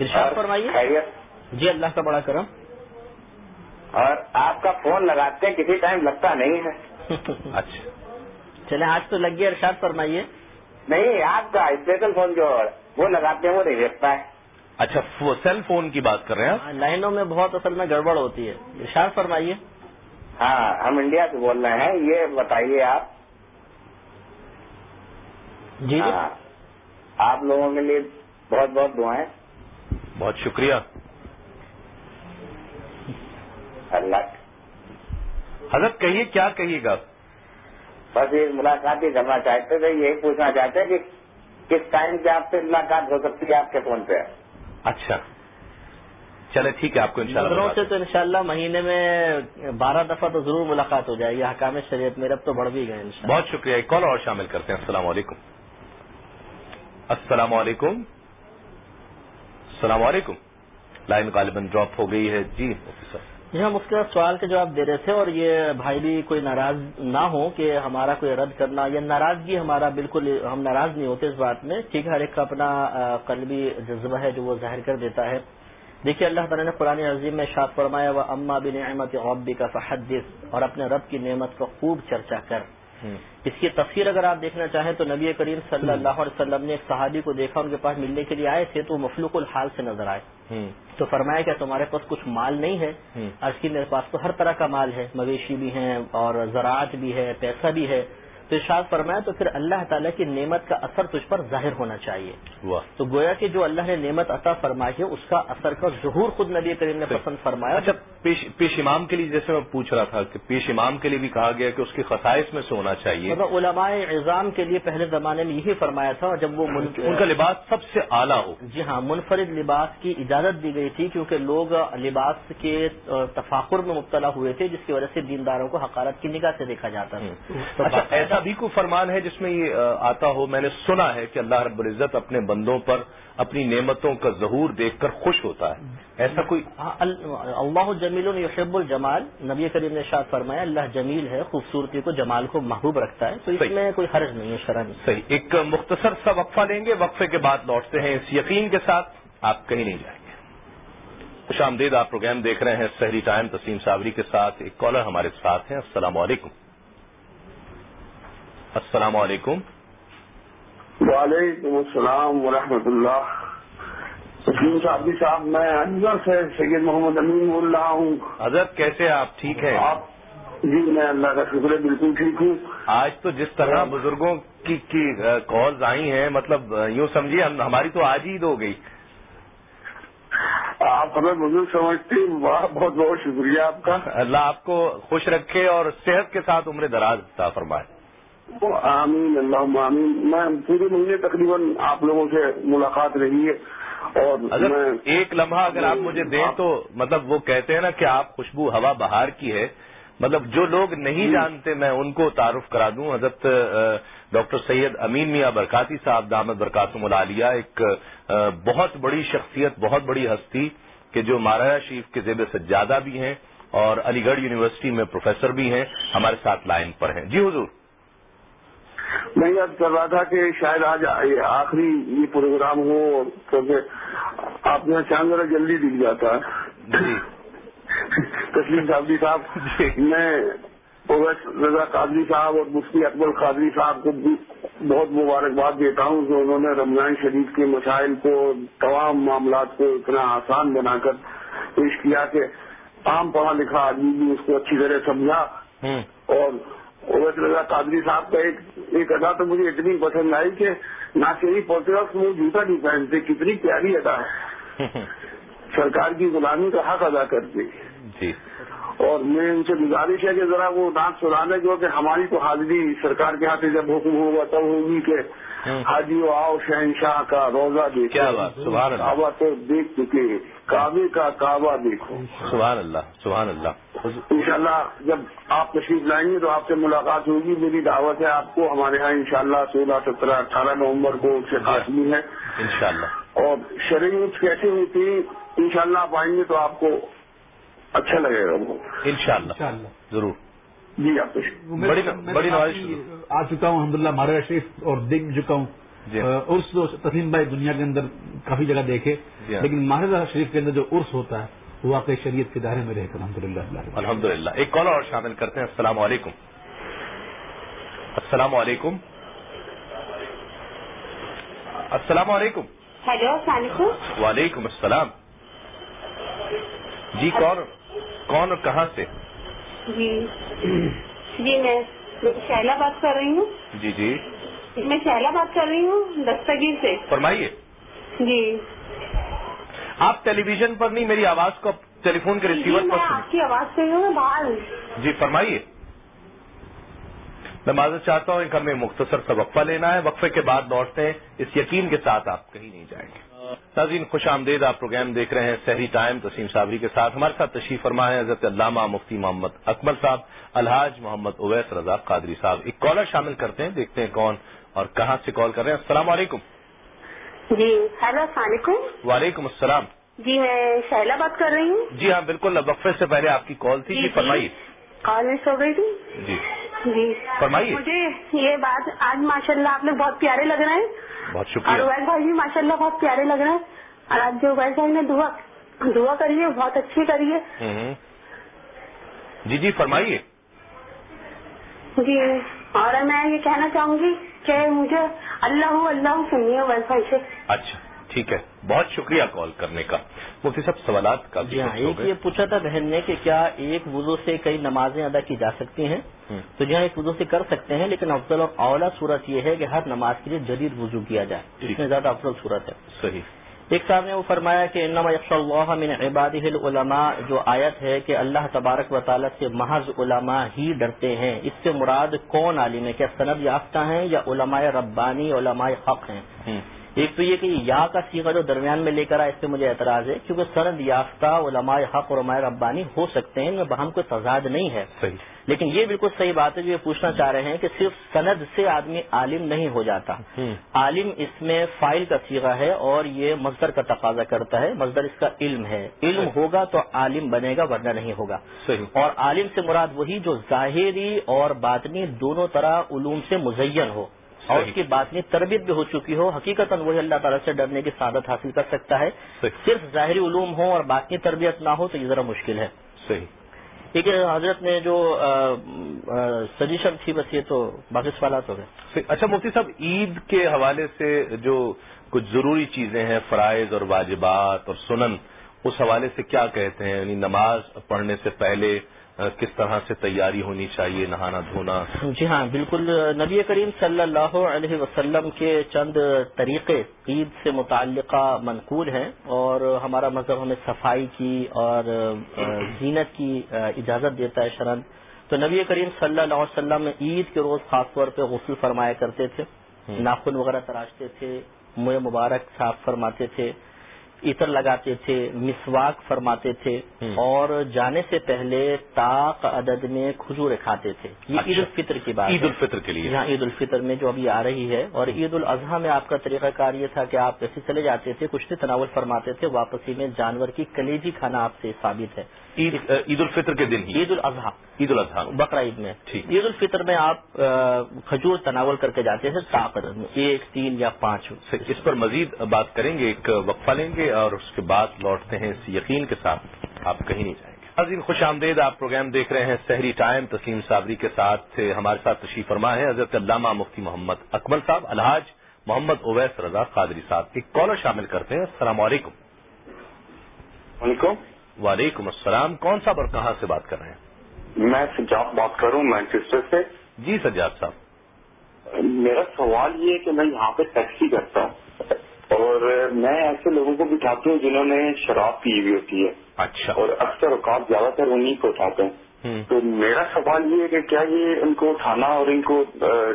ارشاد فرمائیے۔ خیریت۔ جی اللہ کا بڑا کرم۔ اور آپ کا فون لگاتے ہیں کسی ٹائم لگتا نہیں ہے۔ اچھا۔ چلے آج تو لگ گیا ارشاد فرمائیے۔ نہیں آپ کا اسپیشل فون جو وہ لگاتے ہیں وہ نہیں دیکھتا ہے۔ اچھا سیل فون کی بات کر رہے ہیں ہاں، لائنوں میں بہت اصل میں گڑبڑ ہوتی ہے۔ ارشاد فرمائیے۔ ہاں ہم انڈیا سے بول رہے ہیں یہ بتائیے آپ۔ جی جی۔ ہاں آپ لوگوں کے لیے بہت بہت دعائیں۔ بہت شکریہ۔ اللہ۔ حضرت کہیے کیا کہیے گا؟ بس یہ ملاقات ہی کرنا چاہتے تھے یہی پوچھنا چاہتے ہیں کہ کس ٹائم پہ آپ سے ملاقات ہو سکتی ہے آپ کے فون پہ؟ اچھا۔ چلے ٹھیک ہے آپ کو ان شاء نظروں سے تو انشاءاللہ مہینے میں بارہ دفعہ تو ضرور ملاقات ہو جائے گی حکام شریعت میرے اب تو بڑھ بھی گئے انشاءاللہ۔ بہت شکریہ ایک کال اور شامل کرتے ہیں۔ السلام علیکم۔ السلام علیکم۔ السلام علیکم۔ لائن غالباً ڈراپ ہو گئی ہے۔ جی مفتی صاحب جی ہم اس کے سوال کے جواب دے رہے تھے اور یہ بھائی بھی کوئی ناراض نہ ہو کہ ہمارا کوئی رد کرنا یا ناراضگی ہمارا بالکل ہم ناراض نہیں ہوتے اس بات میں، ٹھیک ہے، ہر ایک کا اپنا قلبی جذبہ ہے جو وہ ظاہر کر دیتا ہے۔ دیکھیے اللہ تعالیٰ نے قرآن عظیم میں شاد فرمایا وہ اما بن احمد عبی کا فحدث اور اپنے رب کی نعمت کو خوب چرچا کر۔ اس کی تفسیر اگر آپ دیکھنا چاہیں تو نبی کریم صلی اللہ علیہ وسلم نے ایک صحابی کو دیکھا ان کے پاس ملنے کے لیے آئے تھے تو وہ مفلوق الحال سے نظر آئے۔ تو فرمایا کہ تمہارے پاس کچھ مال نہیں ہے۔ عرض کی میرے پاس تو ہر طرح کا مال ہے مویشی بھی ہیں اور زراعت بھی ہے پیسہ بھی ہے۔ ارشاد فرمایا تو پھر اللہ تعالیٰ کی نعمت کا اثر تجھ پر ظاہر ہونا چاہیے۔ واہ۔ تو گویا کہ جو اللہ نے نعمت عطا فرمائی ہے اس کا اثر کا ظہور خود نبی کریم نے پسند فرمایا۔ اچھا پیش پیش امام کے لیے جیسے میں پوچھ رہا تھا کہ پیش امام کے لیے بھی کہا گیا کہ اس کی خصائص میں سے ہونا چاہیے۔ مطلب علماء اعظام کے لیے پہلے زمانے میں یہی فرمایا تھا جب وہ ان کا لباس سب سے اعلیٰ ہو۔ جی ہاں منفرد لباس کی اجازت دی گئی تھی کیونکہ لوگ لباس کے تفاخر میں مبتلا ہوئے تھے جس کی وجہ سے دینداروں کو حقارت کی نگاہ سے دیکھا جاتا تھا۔ اچھا ایسا بھی کوئی فرمان ہے جس میں یہ آتا ہو میں نے سنا ہے کہ اللہ رب العزت اپنے بندوں پر اپنی نعمتوں کا ظہور دیکھ کر خوش ہوتا ہے۔ ایسا کوئی ہاں، ال- اللہ جمیل یحب الجمال نبی کریم نے شاد فرمایا اللہ جمیل ہے خوبصورتی کو جمال کو محبوب رکھتا ہے تو اس۔ میں کوئی حرج نہیں ہے شرح صحیح۔ ایک مختصر سا وقفہ لیں گے وقفے کے بعد لوٹتے ہیں اس یقین کے ساتھ آپ کہیں نہیں جائیں گے۔ خوش آمدید آپ پروگرام دیکھ رہے ہیں سحری ٹائم تسیم صابری کے ساتھ ایک کالر ہمارے ساتھ ہیں السلام علیکم۔ السلام علیکم۔ وعلیکم السلام ورحمۃ اللہ۔ تسلیم صاحب صاحب میں انور سے سید محمد امین بول رہا ہوں۔ حضرت کیسے آپ ٹھیک ہیں؟ آپ جی میں اللہ کا شکر ہے بالکل ٹھیک ہوں۔ آج تو جس طرح بزرگوں کی کی کالز آئی ہیں مطلب یوں سمجھیے ہم ہماری تو آج عید ہو گئی۔ آپ ہمیں بزرگ سمجھتے ہیں بہت بہت شکریہ آپ کا۔ اللہ آپ کو خوش رکھے اور صحت کے ساتھ عمر دراز عطا فرمائے۔ آمین اللہ آمین. میں پورے مہینے تقریباً آپ لوگوں سے ملاقات رہی ہے اور حضرت ایک لمحہ اگر آپ مجھے دیں تو مطلب وہ کہتے ہیں نا کہ آپ خوشبو ہوا بہار کی ہے۔ مطلب جو لوگ نہیں جانتے میں ان کو تعارف کرا دوں۔ حضرت ڈاکٹر سید امین میاں برکاتی صاحب دامد برکاتم العالیہ ایک بہت بڑی شخصیت بہت بڑی ہستی کہ جو مہاراجا شریف کے زیب سجادہ بھی ہیں اور علی گڑھ یونیورسٹی میں پروفیسر بھی ہیں ہمارے ساتھ لائن پر ہیں۔ جی حضور۔ میں یاد کر رہا تھا کہ شاید آج آخری یہ پروگرام ہو کیونکہ آپ نے چاند ذرا جلدی دکھ جاتا جی۔ تسلیم صاحبی صاحب۔ جی۔ میں پروفیسر رضا قادری صاحب اور مفتی اکبر قادری صاحب کو بھی بہت مبارکباد دیتا ہوں کہ انہوں نے رمضان شریف کے مسائل کو تمام معاملات کو اتنا آسان بنا کر پیش کیا کہ عام پڑھا لکھا آدمی بھی اس کو اچھی طرح سمجھا اور اویس رضا قادری صاحب کا ایک ایک ادا تو مجھے اتنی پسند آئی کہ نہ صرف آرتھوڈاکس وہ جوتا نہیں پہنتے کتنی پیاری ادا ہے۔ سرکار کی غلامی کا حق ادا کرتے۔ جی۔ اور میں ان سے گزارش ہے کہ ذرا وہ ناک سنانے جو کہ ہماری تو حاضری سرکار کے ہاتھ سے جب حکم ہوگا تب ہوگی کہ حاجی و آؤ شہنشاہ کا روزہ دیکھو۔ کیا بات، سبحان اللہ۔ کعبہ تو دیکھ چکے کعبے کا کعبہ دیکھو۔ سبحان اللہ سبحان اللہ۔ انشاءاللہ جب آپ تشریف لائیں گے تو آپ سے ملاقات ہوگی۔ میری دعوت ہے آپ کو ہمارے ہاں انشاءاللہ سولہ سترہ اٹھارہ نومبر کو سے خاتمی ہے۔ انشاءاللہ۔ اور شرعیت کیسے ہوتی ہے انشاءاللہ آپ آئیں گے تو آپ کو اچھا لگے گا وہ۔ انشاءاللہ۔ ضرور۔ جی آپ بڑی- بڑی آ چکا ہوں الحمد للہ مہاراجا شریف اور دیکھ بھی چکا ہوں۔ جی۔ عرس تو تسلیم بھائی دنیا کے اندر کافی جگہ دیکھے جی۔ لیکن مہاراجا شریف کے اندر جو عرس ہوتا ہے وہ واقعی شریعت کے دائرے میں رہے گا الحمد للہ الحمد للہ ایک کال اور شامل کرتے ہیں۔ السلام علیکم۔ السلام علیکم۔ السلام علیکم۔ ہیلو السلام علیکم۔ وعلیکم السلام۔ جی کون کون اور کہاں سے؟ جی۔ جی میں میں شیلا بات کر رہی ہوں۔ جی جی۔ میں شیلا بات کر رہی ہوں دستگیر سے۔ فرمائیے۔ جی۔ آپ ٹیلی ویژن پر نہیں میری آواز کو ٹیلی فون کے جی ریسیور میں پر آپ کی آواز سے ہوں باہر ہوں۔ جی فرمائیے۔ میں معذرت چاہتا ہوں کہ ہمیں مختصر سا وقفہ لینا ہے۔ وقفے کے بعد لوٹتے ہیں۔ اس یقین کے ساتھ آپ کہیں نہیں جائیں گے۔ ناظرین خوش آمدید آپ پروگرام دیکھ رہے ہیں سحری ٹائم تسیم صابری کے ساتھ۔ ہمارے ساتھ تشریف فرما ہے حضرت علامہ مفتی محمد اکمل صاحب الحاج محمد اویس رضا قادری صاحب۔ ایک کالر شامل کرتے ہیں دیکھتے ہیں کون اور کہاں سے کال کر رہے ہیں۔ السلام علیکم۔ جی ہیلو السلام علیکم۔ وعلیکم السلام۔ جی میں شہلا بات کر رہی ہوں۔ جی ہاں بالکل وقفے سے پہلے آپ کی کال تھی۔ جی فرمائیے۔ کال مس ہو گئی تھی۔ جی۔ جی۔ فرمائیے۔ مجھے یہ بات آج ماشاء اللہ آپ لوگ بہت پیارے لگ رہے ہیں۔ بہت اور شکریہ اویس بھائی بھی ماشاء اللہ بہت پیارے لگ رہے ہیں۔ اور آج جو اویس بھائی نے دعا دعا کری ہے بہت اچھی کری ہے۔ ہوں۔ جی جی فرمائیے۔ جی اور میں یہ کہنا چاہوں گی کہ مجھے اللہ اللہ سنیے اویس بھائی سے۔ اچھا۔ ٹھیک ہے۔ بہت شکریہ کال کرنے کا۔ مفتی صاحب سوالات کا جی ہاں ایک یہ پوچھا تھا بہن نے کہ کیا ایک وضو سے کئی نمازیں ادا کی جا سکتی ہیں؟ تو جہاں ایک وضو سے کر سکتے ہیں لیکن افضل اور اولا صورت یہ ہے کہ ہر نماز کے لیے جدید وضو کیا جائے۔ اس میں زیادہ افضل صورت ہے۔ صحیح۔ ایک صاحب نے وہ فرمایا کہ انما یخش اللہ من عباده العلماء جو آیت ہے کہ اللہ تبارک و تعالیٰ سے محض علماء ہی ڈرتے ہیں۔ اس سے مراد کون عالم ہے؟ کیا سند یافتہ ہیں یا علماء ربانی علماء حق ہیں؟ ایک تو یہ کہ یا کا سیغہ جو درمیان میں لے کر آئے اس پہ مجھے اعتراض ہے کیونکہ سند یافتہ علماء حق اور علماء ربانی ہو سکتے ہیں میں بہم کوئی تضاد نہیں ہے۔ صحیح۔ لیکن یہ بالکل صحیح بات ہے جو یہ پوچھنا چاہ رہے ہیں کہ صرف سند سے آدمی عالم نہیں ہو جاتا۔ عالم اس میں فائل کا سیغہ ہے اور یہ مزدر کا تقاضا کرتا ہے مزدر اس کا علم ہے۔ علم ہوگا تو عالم بنے گا ورنہ نہیں ہوگا۔ صحیح۔ اور عالم سے مراد وہی جو ظاہری اور باطنی دونوں طرح علوم سے مزین ہو۔ اور اس کی باطنی تربیت بھی ہو چکی ہو حقیقت وہی اللہ تعالیٰ سے ڈرنے کی سعادت حاصل کر سکتا ہے۔ صرف ظاہری علوم ہو اور باطنی تربیت نہ ہو تو یہ ذرا مشکل ہے۔ صحیح. ٹھیک ہے حضرت نے جو سجیشن تھی بس یہ تو باقی سوالات ہو گئے۔ اچھا مفتی صاحب عید کے حوالے سے جو کچھ ضروری چیزیں ہیں فرائض اور واجبات اور سنن اس حوالے سے کیا کہتے ہیں؟ یعنی نماز پڑھنے سے پہلے کس طرح سے تیاری ہونی چاہیے نہانا دھونا؟ جی ہاں بالکل۔ نبی کریم صلی اللہ علیہ وسلم کے چند طریقے عید سے متعلقہ منقول ہیں اور ہمارا مذہب ہمیں صفائی کی اور زینت کی اجازت دیتا ہے شرن۔ تو نبی کریم صلی اللہ علیہ وسلم عید کے روز خاص طور پہ غسل فرمایا کرتے تھے ناخن وغیرہ تراشتے تھے منہ مبارک صاف فرماتے تھے۔ عطر لگاتے تھے مسواک فرماتے تھے اور جانے سے پہلے طاق عدد میں کھجورے کھاتے تھے۔ یہ عید الفطر کی بات عید الفطر کے لیے۔ یہاں عید الفطر میں جو ابھی آ رہی ہے اور عید الاضحیٰ میں آپ کا طریقہ کار یہ تھا کہ آپ ایسے چلے جاتے تھے کچھ بھی تناول فرماتے تھے واپسی میں جانور کی کلیجی کھانا آپ سے ثابت ہے۔ عید عید الفطر کے دن عید الاضحیٰ۔ عید الاضحیٰ۔ بقرہ عید میں۔ عید الفطر میں آپ کھجور تناول کر کے جاتے تھے طاق عدد میں ایک تین یا پانچ۔ اس پر مزید بات کریں گے ایک وقفہ لیں گے اور اس کے بعد لوٹتے ہیں اس یقین کے ساتھ۔ آپ کہیں نہیں جائیں گے۔ عظیم خوش آمدید آپ پروگرام دیکھ رہے ہیں سحری ٹائم۔ تسلیم صابری کے ساتھ ہمارے ساتھ تشریف فرما ہے حضرت علامہ مفتی محمد اکمل صاحب الحاج محمد اویس رضا قادری صاحب۔ ایک کالر شامل کرتے ہیں۔ السلام علیکم۔ علیکم وعلیکم السلام کون صاحب اور کہاں سے بات کر رہے ہیں؟ میں سجاد بات کر رہا ہوں مینچسٹر سے۔ جی سجاد صاحب۔ میرا سوال یہ ہے کہ میں یہاں پہ ٹیکسی کرتا ہوں اور میں ایسے لوگوں کو بٹھاتی ہوں جنہوں نے شراب پی ہوئی ہوتی ہے۔ اچھا۔ اور اکثر اوقات زیادہ تر انہیں کو اٹھاتے ہیں تو میرا سوال یہ ہے کہ کیا یہ ان کو اٹھانا اور ان کو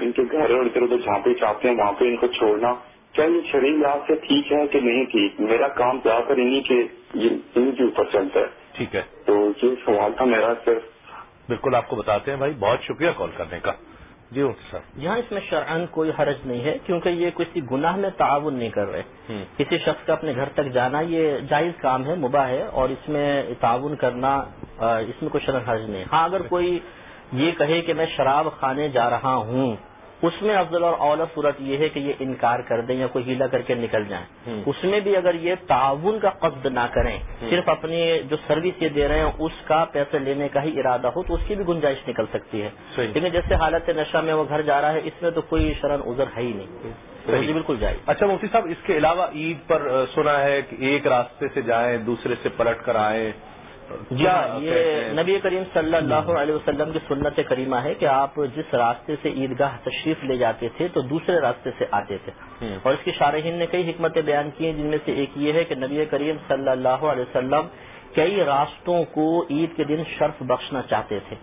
ان کے گھر اور ادھر ادھر جہاں پہ چاہتے ہیں وہاں پہ ان کو چھوڑنا کیا یہ شرعی لحاظ سے ٹھیک ہے کہ نہیں ٹھیک؟ میرا کام زیادہ تر انہیں کے انہیں کے اوپر چلتا ہے۔ ٹھیک ہے۔ تو یہ سوال تھا میرا صرف بالکل آپ کو بتاتے ہیں بھائی بہت شکریہ کال کرنے کا۔ جی صاحب یہاں اس میں شرعن کوئی حرج نہیں ہے کیونکہ یہ کسی گناہ میں تعاون نہیں کر رہے۔ کسی شخص کا اپنے گھر تک جانا یہ جائز کام ہے مباح ہے اور اس میں تعاون کرنا اس میں کوئی شرعن حرج نہیں۔ ہاں اگر کوئی یہ کہے کہ میں شراب خانے جا رہا ہوں اس میں افضل اور اولا صورت یہ ہے کہ یہ انکار کر دیں یا کوئی ہیلا کر کے نکل جائیں۔ اس میں بھی اگر یہ تعاون کا قصد نہ کریں صرف اپنی جو سروس یہ دے رہے ہیں اس کا پیسے لینے کا ہی ارادہ ہو تو اس کی بھی گنجائش نکل سکتی ہے۔ لیکن جیسے حالت نشہ میں وہ گھر جا رہا ہے اس میں تو کوئی شرن عذر ہے ہی نہیں۔ بالکل جائے اچھا مفتی صاحب اس کے علاوہ عید پر سنا ہے کہ ایک راستے سے جائیں دوسرے سے پلٹ کر آئیں۔ جی ہاں یہ نبی کریم صلی اللہ علیہ وسلم کی سنت کریمہ ہے کہ آپ جس راستے سے عیدگاہ تشریف لے جاتے تھے تو دوسرے راستے سے آتے تھے۔ اور اس کی شارحین نے کئی حکمتیں بیان کی ہیں جن میں سے ایک یہ ہے کہ نبی کریم صلی اللہ علیہ وسلم کئی راستوں کو عید کے دن شرف بخشنا چاہتے تھے۔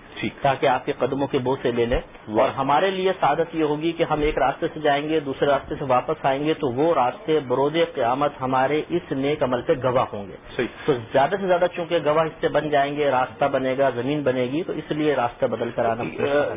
تاکہ آپ کے قدموں کے بوسے لے۔ لیں اور ہمارے لیے سعادت یہ ہوگی کہ ہم ایک راستے سے جائیں گے دوسرے راستے سے واپس آئیں گے تو وہ راستے بروز قیامت ہمارے اس نیک عمل پہ گواہ ہوں گے۔ تو زیادہ سے زیادہ چونکہ گواہ اس سے بن جائیں گے راستہ بنے گا زمین بنے گی تو اس لیے راستہ بدل کر آنا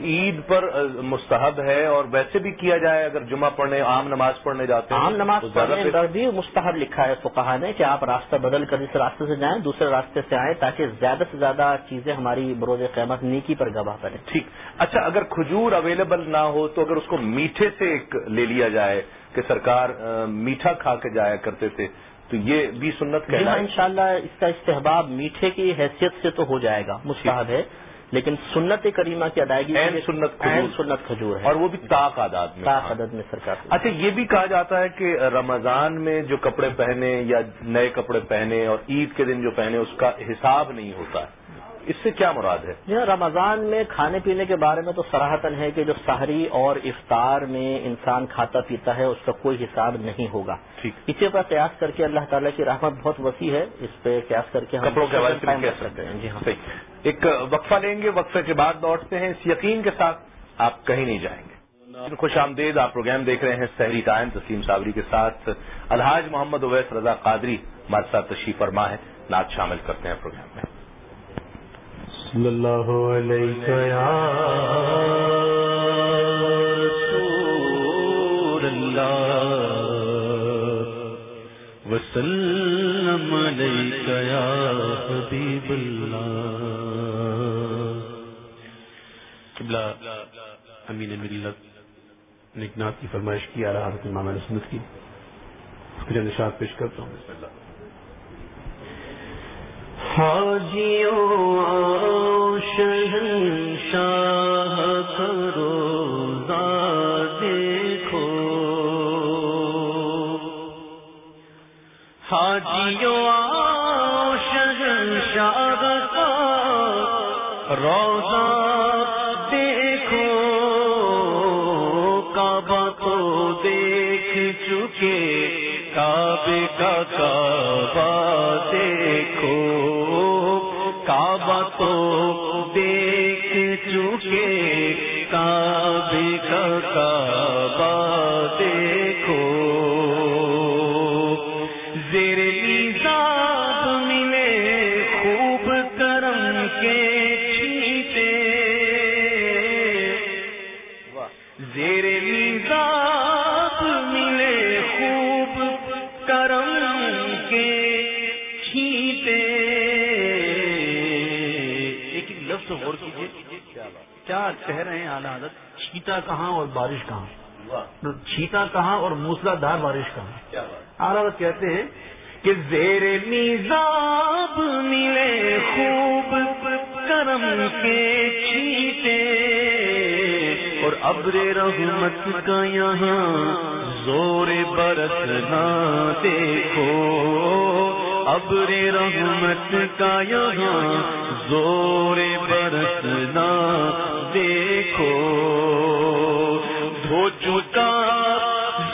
عید پر مستحب ہے اور ویسے بھی کیا جائے اگر جمعہ پڑھنے عام نماز پڑھنے جاتے ہیں عام نماز پڑھنے پر بھی مستحب لکھا ہے فقہ نے کہ آپ راستہ بدل کر اس راستے سے جائیں دوسرے راستے سے آئیں تاکہ زیادہ سے زیادہ چیزیں ہماری بروز قیامت نیکی پر گواہ کریں ٹھیک۔ اچھا اگر کھجور اویلیبل نہ ہو تو اگر اس کو میٹھے سے ایک لے لیا جائے کہ سرکار میٹھا کھا کے جایا کرتے تھے تو یہ بھی سنت کہ ان شاء اللہ اس کا استحباب میٹھے کی حیثیت سے تو ہو جائے گا مستحب ہے۔ لیکن سنت کریمہ کی ادائیگی سنت سنت کھجور ہے۔ اور وہ بھی تاک عدد میں۔ تاک عدد میں سرکار اچھا یہ بھی کہا جاتا ہے کہ رمضان میں جو کپڑے پہنے یا نئے کپڑے پہنے اور عید کے دن جو پہنے اس کا حساب نہیں ہوتا۔ اس سے کیا مراد ہے؟ جی رمضان میں کھانے پینے کے بارے میں تو سراہتن ہے کہ جو سحری اور افطار میں انسان کھاتا پیتا ہے اس کا کوئی حساب نہیں ہوگا۔ اسی پر قیاس کر کے اللہ تعالیٰ کی رحمت بہت وسیع ہے۔ اس پہ قیاس کر کے کپڑوں کے حوالے سے سکتے ہیں۔ جی ہاں۔ ایک وقفہ لیں گے، وقفے کے بعد لوٹتے ہیں۔ اس یقین کے ساتھ آپ کہیں نہیں جائیں گے۔ خوش آمدید آپ پروگرام دیکھ رہے ہیں سحری ٹائم، تسلیم صابری کے ساتھ۔ الحاج محمد اویس رضا قادری ہمارے ساتھ تشریف فرما ہے۔ نعت شامل کرتے ہیں پروگرام میں۔ صلی اللہ علیہ رسول اللہ، وسلم علیہ یا حبیب اللہ۔ قبلہ امین ملت نکنات کی فرمائش کی آ رہا حضرت امام سنت کی۔ نشاد پیش کرتا ہوں، بسم اللہ۔ حاجیوں شہنشاہ کرو دیکھو حاجیوں شہنشاہ کا روزہ کا کعبہ دیکھو کعبہ تو چھیٹا کہاں اور بارش کہاں؟ چھیٹا کہاں اور موسلا دار بارش کہاں؟ حضرت کہتے ہیں کہ زیر نیزاب ملے خوب کرم کے چھیٹے اور ابر رحمت کا یہاں زور برسنا دیکھو۔ ابر رحمت کا یہاں زور برسنا دیکھو دھو چکا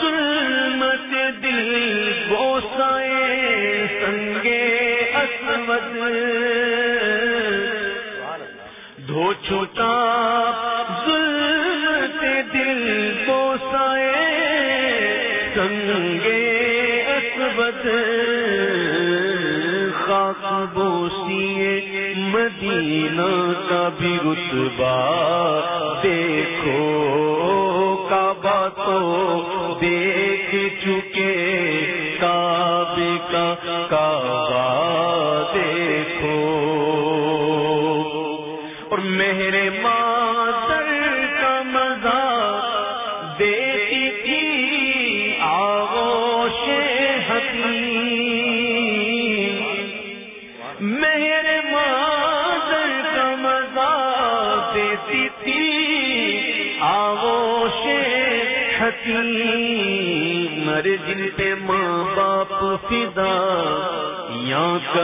ظلمت دل بوسائے سنگے اسود دھو چکا مدینہ کبھی رتبہ دیکھو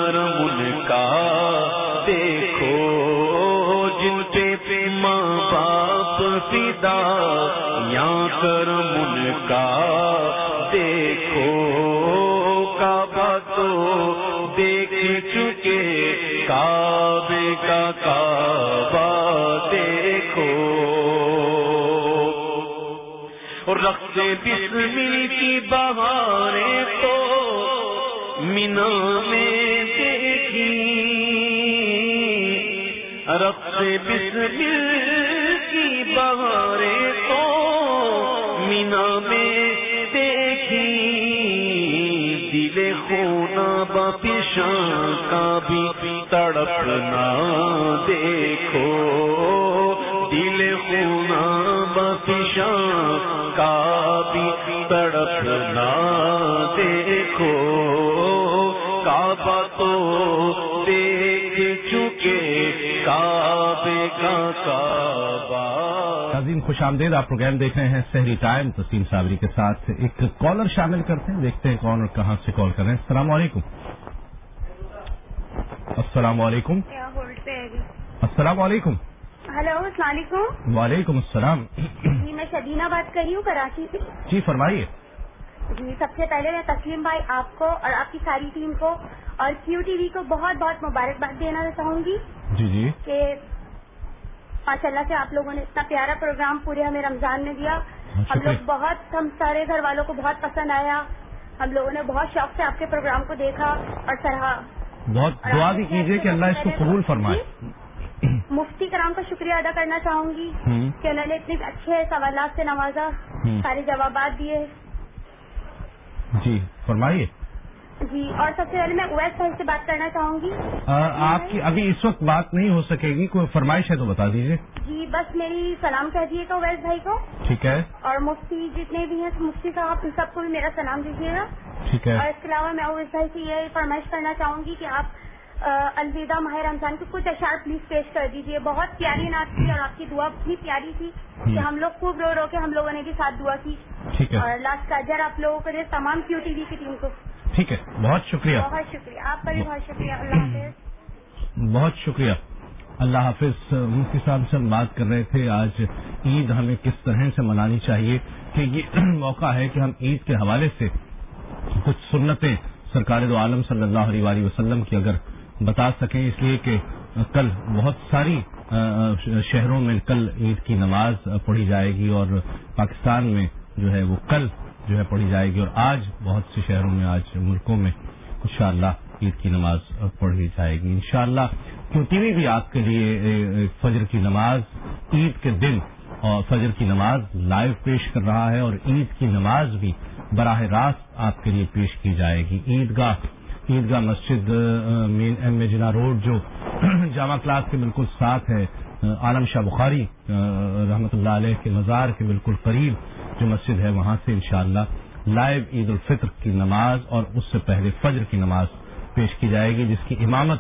کرم ان کا دیکھو، جن پہ ماں باپ پیتا یا کرم ان کا دیکھو۔ کعبہ تو دیکھ چکے، کعبے کا کعبہ دیکھو۔ رقص بسمل کی بہاریں تو مینا میں رقص بسمل کی بہاریں کو مینا میں دیکھی، دل خونا بپشاں کا بھی تڑپنا دیکھو۔ خوش آمدید آپ پروگرام دیکھ رہے ہیں سحری ٹائم تسلیم صابری کے ساتھ ایک کالر شامل کرتے ہیں دیکھتے ہیں کون اور کہاں سے کال کر رہے ہیں۔ السلام علیکم۔ السلام علیکم۔ السلام علیکم۔ ہلو السلام علیکم۔ وعلیکم السلام۔ جی میں شبینہ بات کر رہی ہوں کراچی سے۔ جی فرمائیے۔ جی سب سے پہلے میں تسلیم بھائی آپ کو اور آپ کی ساری ٹیم کو اور کیو ٹی وی کو بہت بہت مبارکباد دینا چاہوں گی جی جی۔ کہ ماشاء اللہ سے آپ لوگوں نے اتنا پیارا پروگرام پورے ہمیں رمضان میں دیا۔ ہم لوگ بہت ہم سارے گھر والوں کو بہت پسند آیا۔ ہم لوگوں نے بہت شوق سے آپ کے پروگرام کو دیکھا اور سراہا۔ بہت دعا بھی کیجیے کہ اللہ اس کو قبول فرمائے۔ مفتی کرام کا شکریہ ادا کرنا چاہوں گی کہ انہوں نے اتنے اچھے سوالات سے نوازا سارے جوابات دیے۔ جی فرمائیے۔ جی اور سب سے پہلے میں اویس بھائی سے بات کرنا چاہوں گی۔ آپ کی ابھی اس وقت بات نہیں ہو سکے گی کوئی فرمائش ہے تو بتا دیجیے جی بس میری سلام کہہ دیے گا اویس بھائی کو۔ ٹھیک ہے۔ اور مفتی جتنے بھی ہیں مفتی صاحب ان سب کو بھی میرا سلام دیجیے گا۔ ٹھیک ہے۔ اور اس کے علاوہ میں اویس بھائی سے یہ فرمائش کرنا چاہوں گی کہ آپ الوداع ماہ رمضان کے کچھ اشعار پلیز پیش کر دیجیے بہت پیاری نعت تھی اور آپ کی دعا بھی پیاری تھی کہ ہم لوگ خوب رو رو کے ہم لوگوں نے بھی ساتھ دعا کی۔ اور لاسٹ کا اجر آپ لوگوں کو دے تمام کیو ٹی وی کی ٹیم کو۔ ٹھیک ہے بہت شکریہ۔ بہت شکریہ آپ کا بھی بہت شکریہ اللہ حافظ۔ بہت شکریہ۔ اللہ حافظ مفتی صاحب سے ہم بات کر رہے تھے آج عید ہمیں کس طرح سے منانی چاہیے کہ یہ موقع ہے کہ ہم عید کے حوالے سے کچھ سنتیں سرکار دو عالم صلی اللہ علیہ وسلم کی اگر بتا سکیں۔ اس لیے کہ کل بہت ساری شہروں میں کل عید کی نماز پڑھی جائے گی اور پاکستان میں جو ہے وہ کل جو ہے پڑھی جائے گی اور آج بہت سے شہروں میں، آج ملکوں میں انشاءاللہ عید کی نماز پڑھی جائے گی۔ انشاءاللہ کیوں؟ ٹی وی بھی آپ کے لیے فجر کی نماز، عید کے دن، اور فجر کی نماز لائیو پیش کر رہا ہے اور عید کی نماز بھی براہ راست آپ کے لیے پیش کی جائے گی۔ عید گاہ عیدگاہ مسجد مین ایم مجنا روڈ جو جامع کلاس کے بالکل ساتھ ہے عالم شاہ بخاری رحمت اللہ علیہ کے مزار کے بالکل قریب جو مسجد ہے، وہاں سے انشاءاللہ لائیو عید الفطر کی نماز اور اس سے پہلے فجر کی نماز پیش کی جائے گی، جس کی امامت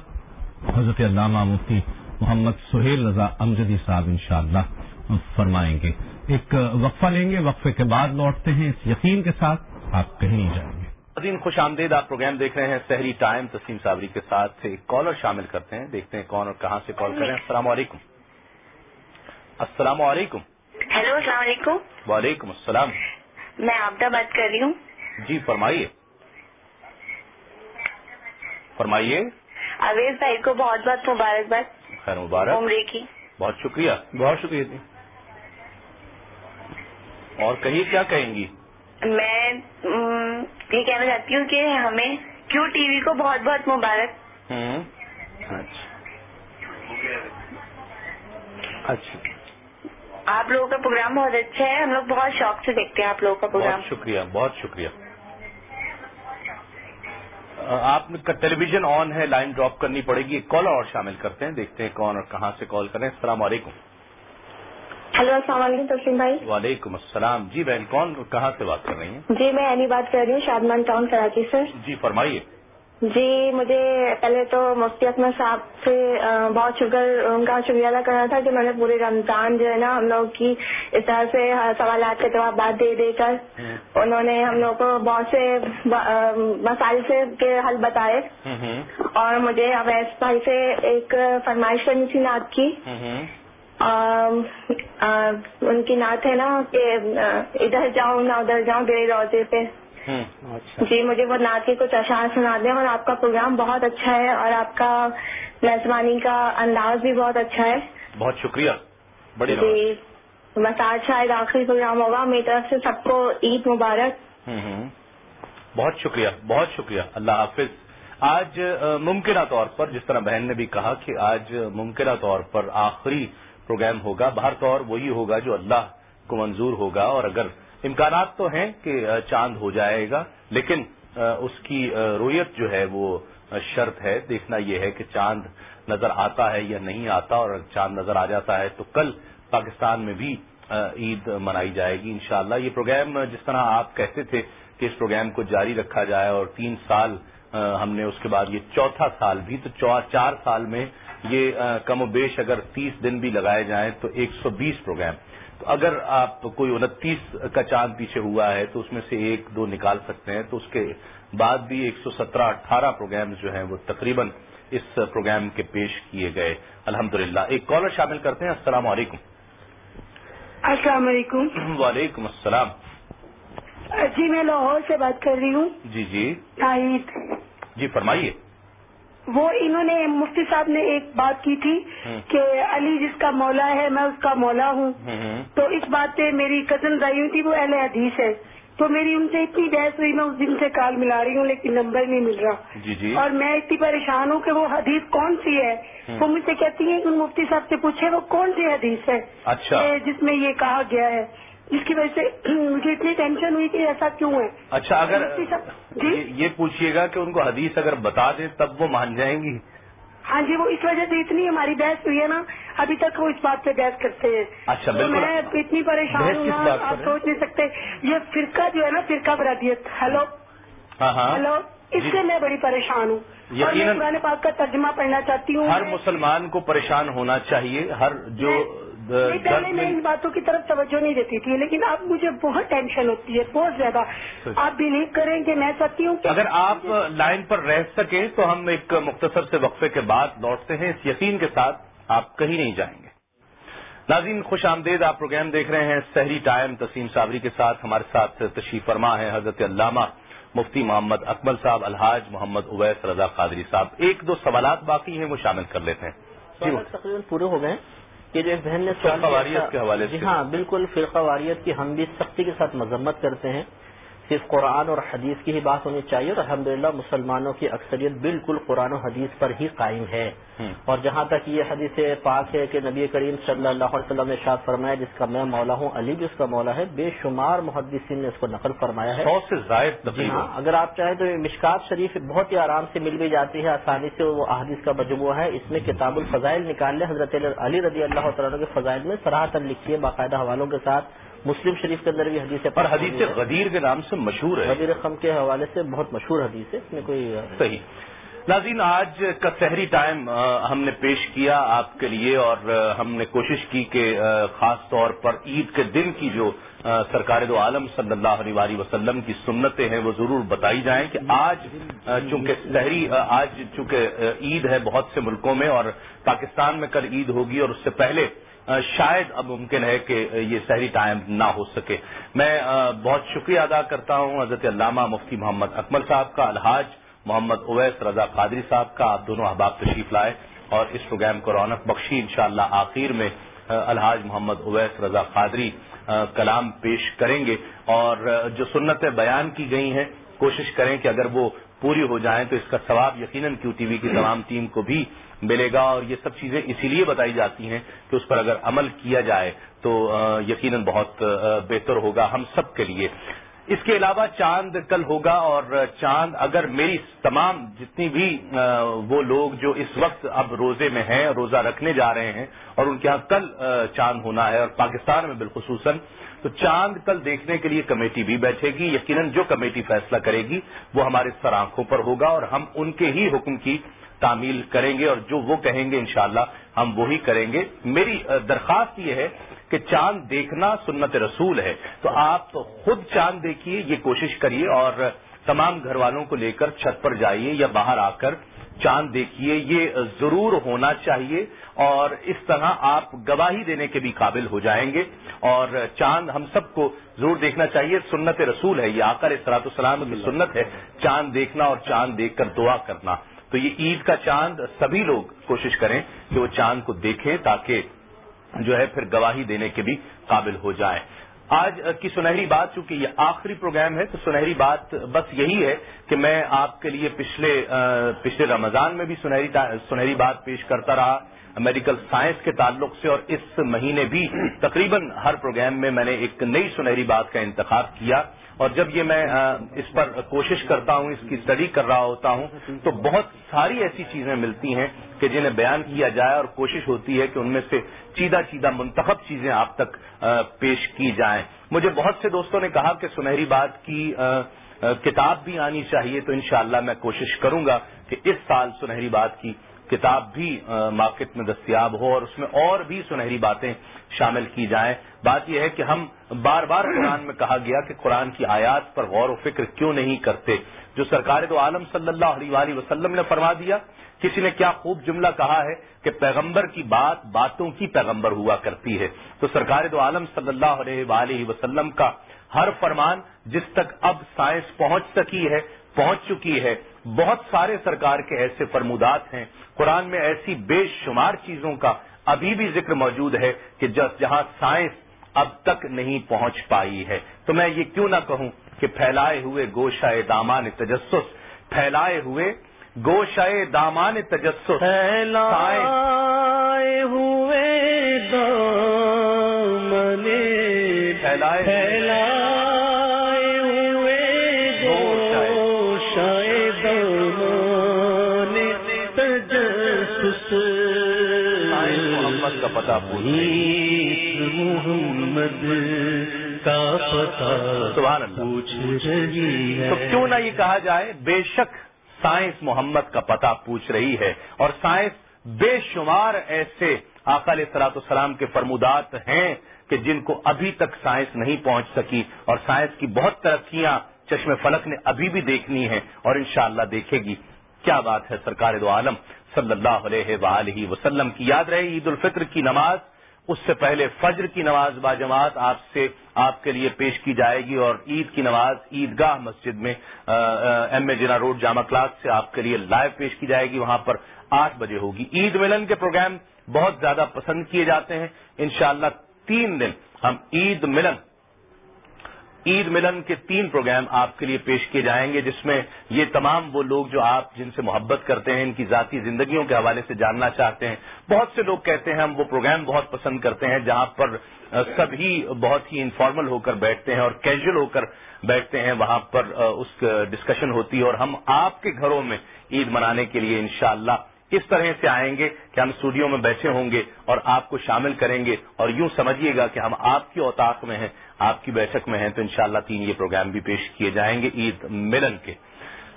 حضرت علامہ مفتی محمد سہیل رضا امجدی صاحب انشاءاللہ فرمائیں گے۔ ایک وقفہ لیں گے، وقفے کے بعد لوٹتے ہیں، اس یقین کے ساتھ آپ کہیں نہیں جائیں گے۔ عظیم خوش آمدید، آپ پروگرام دیکھ رہے ہیں سحری ٹائم تسیم صابری کے ساتھ ایک کالر شامل کرتے ہیں، دیکھتے ہیں کون اور کہاں سے کال کریں السلام علیکم۔ السلام علیکم۔ ہیلو السلام علیکم۔ وعلیکم السلام۔ میں آبدہ بات کر رہی ہوں۔ جی فرمائیے۔ فرمائیے۔ اویز بھائی کو بہت بہت مبارکباد۔ خیر مبارک۔ عمرے کی۔ بہت شکریہ۔ بہت شکریہ جی۔ اور کہیے کیا کہیں گی؟ میں یہ کہنا چاہتی ہوں کہ ہمیں کیو ٹی وی کو بہت بہت مبارک۔ اچھا۔ آپ لوگوں کا پروگرام بہت اچھا ہے ہم لوگ بہت شوق سے دیکھتے ہیں آپ لوگوں کا پروگرام۔ بہت شکریہ بہت شکریہ۔ آپ کا ٹیلی ویژن آن ہے لائن ڈراپ کرنی پڑے گی۔ ایک کالر اور شامل کرتے ہیں دیکھتے ہیں کون اور کہاں سے کال کریں۔ السلام علیکم۔ ہلو السلام علیکم تسلیم بھائی۔ وعلیکم السلام۔ جی بہن کون کہاں سے بات کر رہی ہیں؟ جی میں اینی بات کر رہی ہوں شادمان ٹاؤن کراچی سے۔ جی فرمائیے۔ جی مجھے پہلے تو مفتی اکمل صاحب سے بہت شکر ان کا شکریہ ادا کرنا تھا کہ میں نے پورے رمضان جو ہے نا ہم لوگ کی اس طرح سے سوالات کے جوابات دے دے کر انہوں نے ہم لوگ کو بہت سے مسائل سے کے حل بتائے۔ اور مجھے اویس بھائی سے ایک فرمائش کرنی تھی نعت کی۔ ان کی نعت ہے نا کہ ادھر جاؤں نہ ادھر جاؤں میرے روزے پہ۔ جی مجھے وہ نعت کے کچھ اشعار سنا دیں اور آپ کا پروگرام بہت اچھا ہے اور آپ کا میزبانی کا انداز بھی بہت اچھا ہے۔ بہت شکریہ۔ بڑی جی بس آج شاید آخری پروگرام ہوگا۔ میری طرف سے سب کو عید مبارک۔ بہت شکریہ بہت شکریہ۔ اللہ حافظ۔ آج ممکنہ طور پر جس طرح بہن نے بھی کہا کہ آج ممکنہ طور پر آخری پروگرام ہوگا۔ باہر طور وہی ہوگا جو اللہ کو منظور ہوگا اور اگر امکانات تو ہیں کہ چاند ہو جائے گا، لیکن اس کی رویت جو ہے وہ شرط ہے۔ دیکھنا یہ ہے کہ چاند نظر آتا ہے یا نہیں آتا، اور چاند نظر آ جاتا ہے تو کل پاکستان میں بھی عید منائی جائے گی، انشاءاللہ۔ یہ پروگرام جس طرح آپ کہتے تھے کہ اس پروگرام کو جاری رکھا جائے اور تین سال ہم نے اس کے بعد یہ چوتھا سال بھی، تو چار سال میں یہ کم و بیش اگر تیس دن بھی لگائے جائیں تو ایک سو بیس پروگرام۔ اگر آپ کوئی انتیس کا چاند پیچھے ہوا ہے تو اس میں سے ایک دو نکال سکتے ہیں تو اس کے بعد بھی ایک سو سترہ اٹھارہ پروگرام جو ہیں وہ تقریباً اس پروگرام کے پیش کیے گئے۔ الحمدللہ۔ ایک کالر شامل کرتے ہیں۔ السلام علیکم۔ السلام علیکم۔ وعلیکم السلام۔ جی میں لاہور سے بات کر رہی ہوں۔ جی جی۔ جی فرمائیے۔ وہ انہوں نے مفتی صاحب نے ایک بات کی تھی کہ علی جس کا مولا ہے میں اس کا مولا ہوں۔ تو اس بات پہ میری کزن رہی تھی وہ اہل حدیث ہے تو میری ان سے اتنی بحث ہوئی میں اس دن سے کال ملا رہی ہوں لیکن نمبر نہیں مل رہا۔ جی جی۔ اور میں اتنی پریشان ہوں کہ وہ حدیث کون سی ہے؟ وہ مجھ سے کہتی ہیں کہ مفتی صاحب سے پوچھے وہ کون سی حدیث ہے؟ اچھا۔ جس میں یہ کہا گیا ہے۔ جس کی وجہ سے مجھے اتنی ٹینشن ہوئی کہ ایسا کیوں ہے؟ اچھا اگر جی؟ یہ پوچھیے گا کہ ان کو حدیث اگر بتا دیں تب وہ مان جائیں گی۔ ہاں جی وہ اس وجہ سے اتنی ہماری بحث ہوئی ہے نا ابھی تک وہ اس بات پہ بحث کرتے ہیں۔ اچھا میں اتنی پریشان ہوں آپ سوچ نہیں سکتے۔ یہ فرقہ جو ہے نا فرقہ برادیت ہیلو ہلو اس سے میں بڑی پریشان ہوں۔ اور میں قرآن پاک کا ترجمہ پڑھنا چاہتی ہوں۔ ہر مسلمان کو پریشان ہونا چاہیے۔ ہر جو پہلے میں ان باتوں کی طرف توجہ نہیں دیتی تھی لیکن اب مجھے بہت ٹینشن ہوتی ہے بہت زیادہ۔ آپ بلیو کریں کہ میں چاہتی ہوں اگر آپ لائن پر رہ سکیں تو ہم ایک مختصر سے وقفے کے بعد لوٹتے ہیں اس یقین کے ساتھ آپ کہیں نہیں جائیں گے۔ ناظرین خوش آمدید آپ پروگرام دیکھ رہے ہیں سحری ٹائم تسیم صابری کے ساتھ ہمارے ساتھ تشریف فرما ہے حضرت علامہ مفتی محمد اکمل صاحب الحاج محمد اویس رضا قادری صاحب۔ ایک دو سوالات باقی ہیں وہ شامل کر لیتے ہیں۔ جی تقریباً پورے ہو گئے کہ جو ایک بہن نے فرقہ واریت کے حوالے سے۔ جی ہاں بالکل فرقہ واریت کی ہم بھی سختی کے ساتھ مذمت کرتے ہیں۔ صرف قرآن اور حدیث کی ہی بات ہونی چاہیے اور الحمدللہ مسلمانوں کی اکثریت بالکل قرآن و حدیث پر ہی قائم ہے۔ اور جہاں تک یہ حدیث پاک ہے کہ نبی کریم صلی اللہ علیہ وسلم نے شاد فرمایا جس کا میں مولا ہوں علی بھی اس کا مولا ہے بے شمار محدثین نے اس کو نقل فرمایا ہے۔ سو سے زائد جی ہاں اگر آپ چاہیں تو مشکات شریف بہت ہی آرام سے مل بھی جاتی ہے آسانی سے وہ احادیث کا مجموعہ ہے۔ اس میں کتاب الفضائل نکال لیں حضرت علی رضی اللہ تعالیٰ کے فضائل میں سراہتن لکھی ہے باقاعدہ حوالوں کے ساتھ۔ مسلم شریف کے اندر بھی حدیث ہے پر حدیث غدیر کے نام سے مشہور ہے۔ غدیر خم کے حوالے سے بہت مشہور حدیث ہے اس میں کوئی صحیح۔ ناظرین آج کا سحری ٹائم ہم نے پیش کیا آپ کے لیے اور ہم نے کوشش کی کہ خاص طور پر عید کے دن کی جو سرکار دو عالم صلی اللہ علیہ وسلم کی سنتیں ہیں وہ ضرور بتائی جائیں کہ آج چونکہ سحری آج چونکہ عید ہے بہت سے ملکوں میں اور پاکستان میں کل عید ہوگی اور اس سے پہلے شاید اب ممکن ہے کہ یہ سحری ٹائم نہ ہو سکے۔ میں بہت شکریہ ادا کرتا ہوں حضرت علامہ مفتی محمد اکمل صاحب کا، الحاج محمد اویس رضا قادری صاحب کا، آپ دونوں احباب تشریف لائے۔ اور اس پروگرام کو رونق بخشی، انشاءاللہ شاء آخر میں الحاج محمد اویس رضا قادری کلام پیش کریں گے۔ اور جو سنتیں بیان کی گئی ہیں، کوشش کریں کہ اگر وہ پوری ہو جائیں تو اس کا ثواب یقیناً کیو ٹی وی کی تمام ٹیم کو بھی ملے گا اور یہ سب چیزیں اسی لیے بتائی جاتی ہیں کہ اس پر اگر عمل کیا جائے تو یقیناً بہت بہتر ہوگا ہم سب کے لیے۔ اس کے علاوہ چاند کل ہوگا اور چاند اگر میری تمام جتنی بھی وہ لوگ جو اس وقت اب روزے میں ہیں، روزہ رکھنے جا رہے ہیں اور ان کے یہاں کل چاند ہونا ہے اور پاکستان میں بالخصوصاً، تو چاند کل دیکھنے کے لیے کمیٹی بھی بیٹھے گی۔ یقیناً جو کمیٹی فیصلہ کرے گی وہ ہمارے سر آنکھوں پر ہوگا اور ہم ان کے ہی حکم کی تعمیل کریں گے اور جو وہ کہیں گے انشاءاللہ ہم وہی کریں گے۔ میری درخواست یہ ہے کہ چاند دیکھنا سنت رسول ہے۔ تو آپ خود چاند دیکھیے، یہ کوشش کریے اور تمام گھر والوں کو لے کر چھت پر جائیے یا باہر آ کر چاند دیکھیے۔ یہ ضرور ہونا چاہیے اور اس طرح آپ گواہی دینے کے بھی قابل ہو جائیں گے۔ اور چاند ہم سب کو ضرور دیکھنا چاہیے، سنت رسول ہے۔ یہ آکر اصلاۃ السلام کی سنت ہے۔ چاند دیکھنا اور چاند دیکھ کر دعا کرنا۔ تو یہ عید کا چاند سبھی لوگ کوشش کریں کہ وہ چاند کو دیکھیں تاکہ جو ہے پھر گواہی دینے کے بھی قابل ہو جائیں آج کی سنہری بات، چونکہ یہ آخری پروگرام ہے، تو سنہری بات بس یہی ہے کہ میں آپ کے لیے پچھلے پچھلے رمضان میں بھی سنہری بات پیش کرتا رہا۔ میڈیکل سائنس کے تعلق سے اور اس مہینے بھی تقریباً ہر پروگرام میں میں نے ایک نئی سنہری بات کا انتخاب کیا۔ اور جب یہ میں اس پر کوشش کرتا ہوں، اس کی اسٹڈی کر رہا ہوتا ہوں، تو بہت ساری ایسی چیزیں ملتی ہیں کہ جنہیں بیان کیا جائے اور کوشش ہوتی ہے کہ ان میں سے چیدہ چیدہ منتخب چیزیں آپ تک پیش کی جائیں۔ مجھے بہت سے دوستوں نے کہا کہ سنہری بات کی کتاب بھی آنی چاہیے، تو انشاءاللہ میں کوشش کروں گا کہ اس سال سنہری بات کی کتاب بھی مارکیٹ میں دستیاب ہو اور اس میں اور بھی سنہری باتیں شامل کی جائیں بات یہ ہے کہ ہم بار بار قرآن میں کہا گیا کہ قرآن کی آیات پر غور و فکر کیوں نہیں کرتے؟ جو سرکار دو عالم صلی اللہ علیہ وآلہ وسلم نے فرما دیا، کسی نے کیا خوب جملہ کہا ہے کہ پیغمبر کی بات باتوں کی پیغمبر ہوا کرتی ہے۔ تو سرکار دو عالم صلی اللہ علیہ وآلہ وسلم کا ہر فرمان جس تک اب سائنس پہنچ سکی ہے، پہنچ چکی ہے۔ بہت سارے سرکار کے ایسے فرمودات ہیں۔ قرآن میں ایسی بے شمار چیزوں کا ابھی بھی ذکر موجود ہے کہ جہاں سائنس اب تک نہیں پہنچ پائی ہے۔ تو میں یہ کیوں نہ کہوں کہ پھیلائے ہوئے گوشائے دامان تجسس پھیلائے ہوئے گوشائے دامان تجسس پھیلائے ہوئے پھیلائے کا پتا محمد کا پتا سبحان اللہ۔ تو کیوں نہ یہ کہا جائے بے شک سائنس محمد کا پتا پوچھ رہی ہے۔ اور سائنس بے شمار ایسے اقال سلاط السلام کے فرمودات ہیں کہ جن کو ابھی تک سائنس نہیں پہنچ سکی۔ اور سائنس کی بہت ترقیاں چشم فلک نے ابھی بھی دیکھنی ہے اور انشاءاللہ دیکھے گی۔ کیا بات ہے سرکار دو عالم صلی اللہ علیہ وآلہ وسلم کی؟ یاد رہے عید الفطر کی نماز؟ اس سے پہلے فجر کی نماز با جماعت آپ سے آپ کے لیے پیش کی جائے گی اور عید کی نماز عیدگاہ مسجد میں ایم اے جنا روڈ جامع کلاس سے آپ کے لیے لائیو پیش کی جائے گی۔ وہاں پر آٹھ بجے ہوگی۔ عید ملن کے پروگرام بہت زیادہ پسند کیے جاتے ہیں۔ انشاءاللہ تین دن ہم عید ملن عید ملن کے تین پروگرام آپ کے لیے پیش کیے جائیں گے، جس میں یہ تمام وہ لوگ جو آپ جن سے محبت کرتے ہیں، ان کی ذاتی زندگیوں کے حوالے سے جاننا چاہتے ہیں۔ بہت سے لوگ کہتے ہیں ہم وہ پروگرام بہت پسند کرتے ہیں جہاں پر سبھی بہت ہی انفارمل ہو کر بیٹھتے ہیں اور کیجول ہو کر بیٹھتے ہیں، وہاں پر اس ڈسکشن ہوتی ہے اور ہم آپ کے گھروں میں عید منانے کے لیے انشاءاللہ اس طرح سے آئیں گے کہ ہم اسٹوڈیو میں بیٹھے ہوں گے اور آپ کو شامل کریں گے اور یوں سمجھیے گا کہ ہم آپ کی اوتاق میں ہیں، آپ کی بیٹھک میں ہیں، تو انشاءاللہ تین یہ پروگرام بھی پیش کیے جائیں گے عید ملن کے۔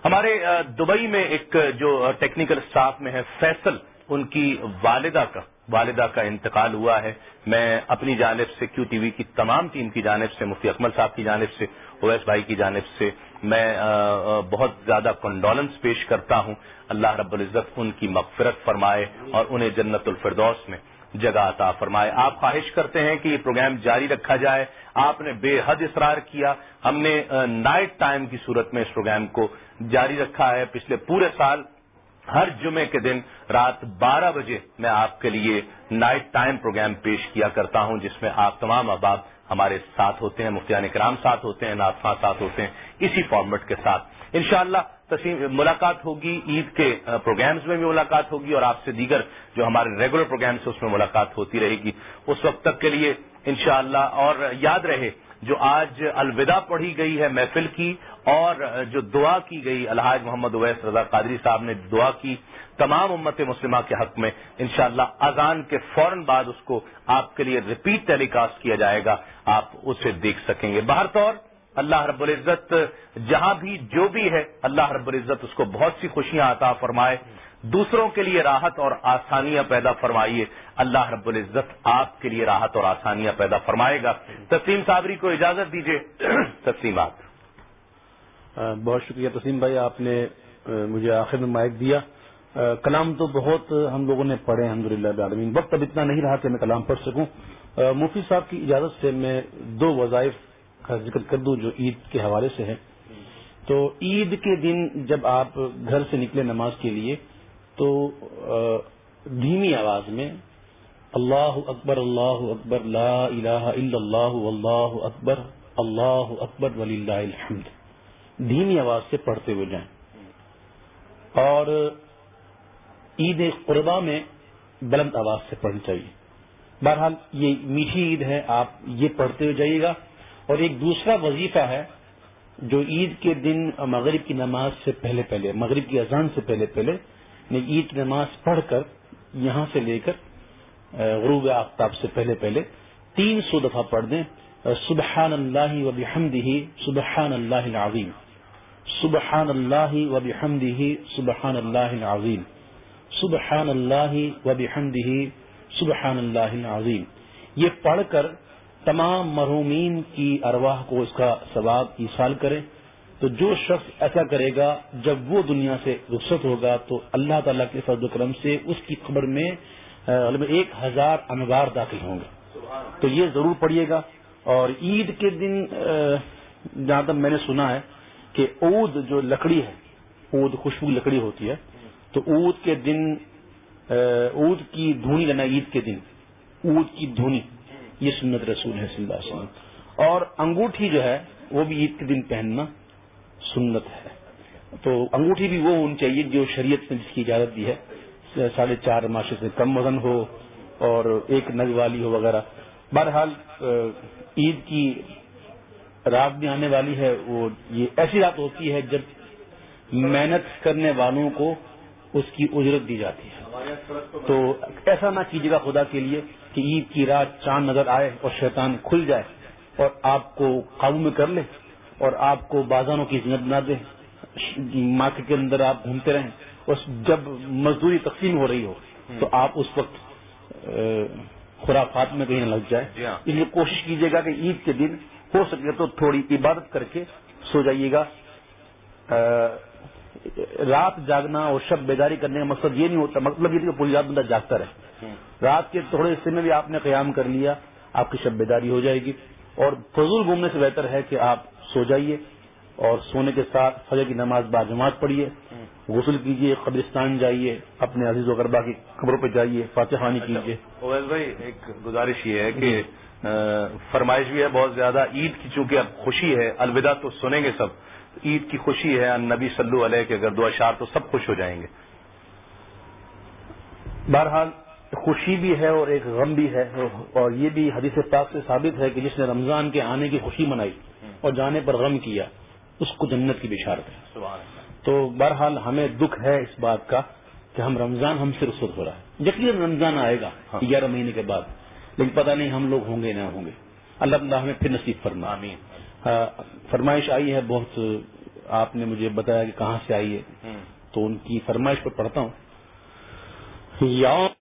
ہمارے دبئی میں ایک، جو ٹیکنیکل اسٹاف میں ہے فیصل، ان کی والدہ کا والدہ کا انتقال ہوا ہے۔ میں اپنی جانب سے کیو ٹی وی کی تمام ٹیم کی جانب سے، مفتی اکمل صاحب کی جانب سے اویس بھائی کی جانب سے میں بہت زیادہ کنڈولنس پیش کرتا ہوں۔ اللہ رب العزت ان کی مغفرت فرمائے اور انہیں جنت الفردوس میں جگہ عطا فرمائے۔ آپ خواہش کرتے ہیں کہ یہ پروگرام جاری رکھا جائے۔ آپ نے بے حد اصرار کیا۔ ہم نے نائٹ ٹائم کی صورت میں اس پروگرام کو جاری رکھا ہے۔ پچھلے پورے سال ہر جمعے کے دن رات بارہ بجے میں آپ کے لیے نائٹ ٹائم پروگرام پیش کیا کرتا ہوں، جس میں آپ تمام احباب ہمارے ساتھ ہوتے ہیں، مفتیان کرام ساتھ ہوتے ہیں ناطفاں ساتھ ہوتے ہیں، اسی فارمیٹ کے ساتھ۔ انشاءاللہ شاء ملاقات ہوگی عید کے پروگرامز میں بھی ملاقات ہوگی اور آپ سے دیگر جو ہمارے ریگولر پروگرامس اس میں ملاقات ہوتی رہے گی۔ اس وقت تک کے لیے انشاءاللہ اور یاد رہے جو آج الوداع پڑھی گئی ہے محفل کی اور جو دعا کی گئی الحاظ محمد اویس رضا قادری صاحب نے دعا کی، تمام امت مسلمہ کے حق میں انشاءاللہ شاء اذان کے فوراً بعد اس کو آپ کے لیے ریپیٹ ٹیلی کاسٹ کیا جائے گا، آپ اسے دیکھ سکیں گے۔ باہر طور اللہ رب العزت جہاں بھی جو بھی ہے، اللہ رب العزت اس کو بہت سی خوشیاں عطا فرمائے۔ دوسروں کے لیے راحت اور آسانیاں پیدا فرمائیے۔ اللہ رب العزت آپ کے لیے راحت اور آسانیاں پیدا فرمائے گا۔ تسلیم صابری کو اجازت دیجیے تسلیمات بہت شکریہ تسلیم بھائی، آپ نے مجھے آخر میں مائک دیا۔ کلام تو بہت ہم لوگوں نے پڑھے الحمد للہ عالمین وقت اب اتنا نہیں رہا کہ میں کلام پڑھ سکوں۔ مفتی صاحب کی اجازت سے میں دو وظائف کا ذکر کر دوں جو عید کے حوالے سے ہے تو عید کے دن جب آپ گھر سے نکلے نماز کے لیے تو دھیمی آواز میں اللہ اکبر اللہ اکبر، لا الہ الا اللہ، واللہ اکبر، اللہ اکبر ولی اللہ الحمد۔ دھیمی آواز سے پڑھتے ہوئے جائیں۔ اور عید قربا میں بلند آواز سے پڑھنی چاہیے۔ بہرحال یہ میٹھی عید ہے، آپ یہ پڑھتے ہوئے جائیے گا۔ اور ایک دوسرا وظیفہ ہے، جو عید کے دن مغرب کی نماز سے پہلے پہلے، مغرب کی اذان سے پہلے پہلے یعنی عید نماز پڑھ کر یہاں سے لے کر غروب آفتاب سے پہلے پہلے تین سو دفعہ پڑھ دیں سبحان اللہ و بحمدہ سبحان اللہ العظیم سبحان اللہ و بحمدہ سبحان اللہ العظیم سبحان اللہ و بحمدہ سبحان اللہ العظیم۔ یہ پڑھ کر تمام مرحومین کی ارواح کو اس کا ثواب ایسال کرے تو جو شخص ایسا کرے گا، جب وہ دنیا سے رخصت ہوگا، تو اللہ تعالیٰ کے فضل و کرم سے اس کی قبر میں ایک ہزار انوار داخل ہوں گے۔ تو یہ ضرور پڑھیے گا۔ اور عید کے دن جہاں تک میں نے سنا ہے کہ عود جو لکڑی ہے، عود، خوشبو لکڑی ہوتی ہے، تو عود کے دن عود کی دھونی لینا عید کے دن، عود کی دھونی، یہ سنت رسول ہے صلی اللہ علیہ وسلم۔ اور انگوٹھی جو ہے، وہ بھی عید کے دن پہننا۔ سنت ہے۔ تو انگوٹھی بھی وہ ہونی چاہیے جو شریعت نے جس کی اجازت دی ہے۔ ساڑھے چار معاشرے سے کم وزن ہو اور ایک نگ والی ہو وغیرہ۔ بہرحال عید کی رات بھی آنے والی ہے۔ وہ یہ ایسی رات ہوتی ہے جب محنت کرنے والوں کو اس کی اجرت دی جاتی ہے۔ تو ایسا نہ کیجیے گا خدا کے لیے کہ عید کی رات چاند نظر آئے اور شیطان کھل جائے اور آپ کو قابو میں کر لے۔ اور آپ کو بازاروں کی زینت بنا دے مارکیٹ کے اندر آپ گھومتے رہیں۔ اور جب مزدوری تقسیم ہو رہی ہو تو آپ اس وقت خوراکات میں کہیں نہ لگ جائے۔ جی ہاں۔ اس لیے کوشش کیجیے گا کہ عید کے دن ہو سکے تو تھوڑی عبادت کر کے سو جائیے گا۔ رات جاگنا اور شب بیداری کرنے کا مقصد یہ نہیں ہوتا مطلب یہ کہ پوری رات بندہ جاگتا رہے۔ رات کے تھوڑے حصے میں بھی آپ نے قیام کر لیا آپ کی شب بیداری ہو جائے گی۔ اور فضول گھومنے سے بہتر ہے کہ آپ سو جائیے اور سونے کے ساتھ فجر کی نماز باجماعت پڑھیے غسل کیجیے قبرستان جائیے اپنے عزیز و غربا کی خبروں پہ جائیے فاتح خانی کیجیے۔ اویس بھائی ایک گزارش یہ ہے کہ فرمائش بھی ہے بہت زیادہ۔ عید کی چونکہ اب خوشی ہے الوداع تو سنیں گے سب۔ عید کی خوشی ہے نبی صلو علیہ کے اگر دو اشار تو سب خوش ہو جائیں گے۔ بہرحال خوشی بھی ہے اور ایک غم بھی ہے۔ اور یہ بھی حدیث پاک سے ثابت ہے کہ جس نے رمضان کے آنے کی خوشی منائی۔ اور جانے پر غم کیا اس کو جنت کی بشارت ہے۔ تو بہرحال ہمیں دکھ ہے اس بات کا کہ ہم رمضان ہم سے رسوت ہو رہا ہے۔ یقین رمضان آئے گا گیارہ مہینے کے بعد۔ لیکن پتہ نہیں ہم لوگ ہوں گے نہ ہوں گے۔ اللہ تعالیٰ ہمیں پھر نصیب فرما آمین۔ فرمائش آئی ہے بہت۔ آپ نے مجھے بتایا کہ کہاں سے آئی ہے۔ تو ان کی فرمائش پر پڑھتا ہوں۔ یا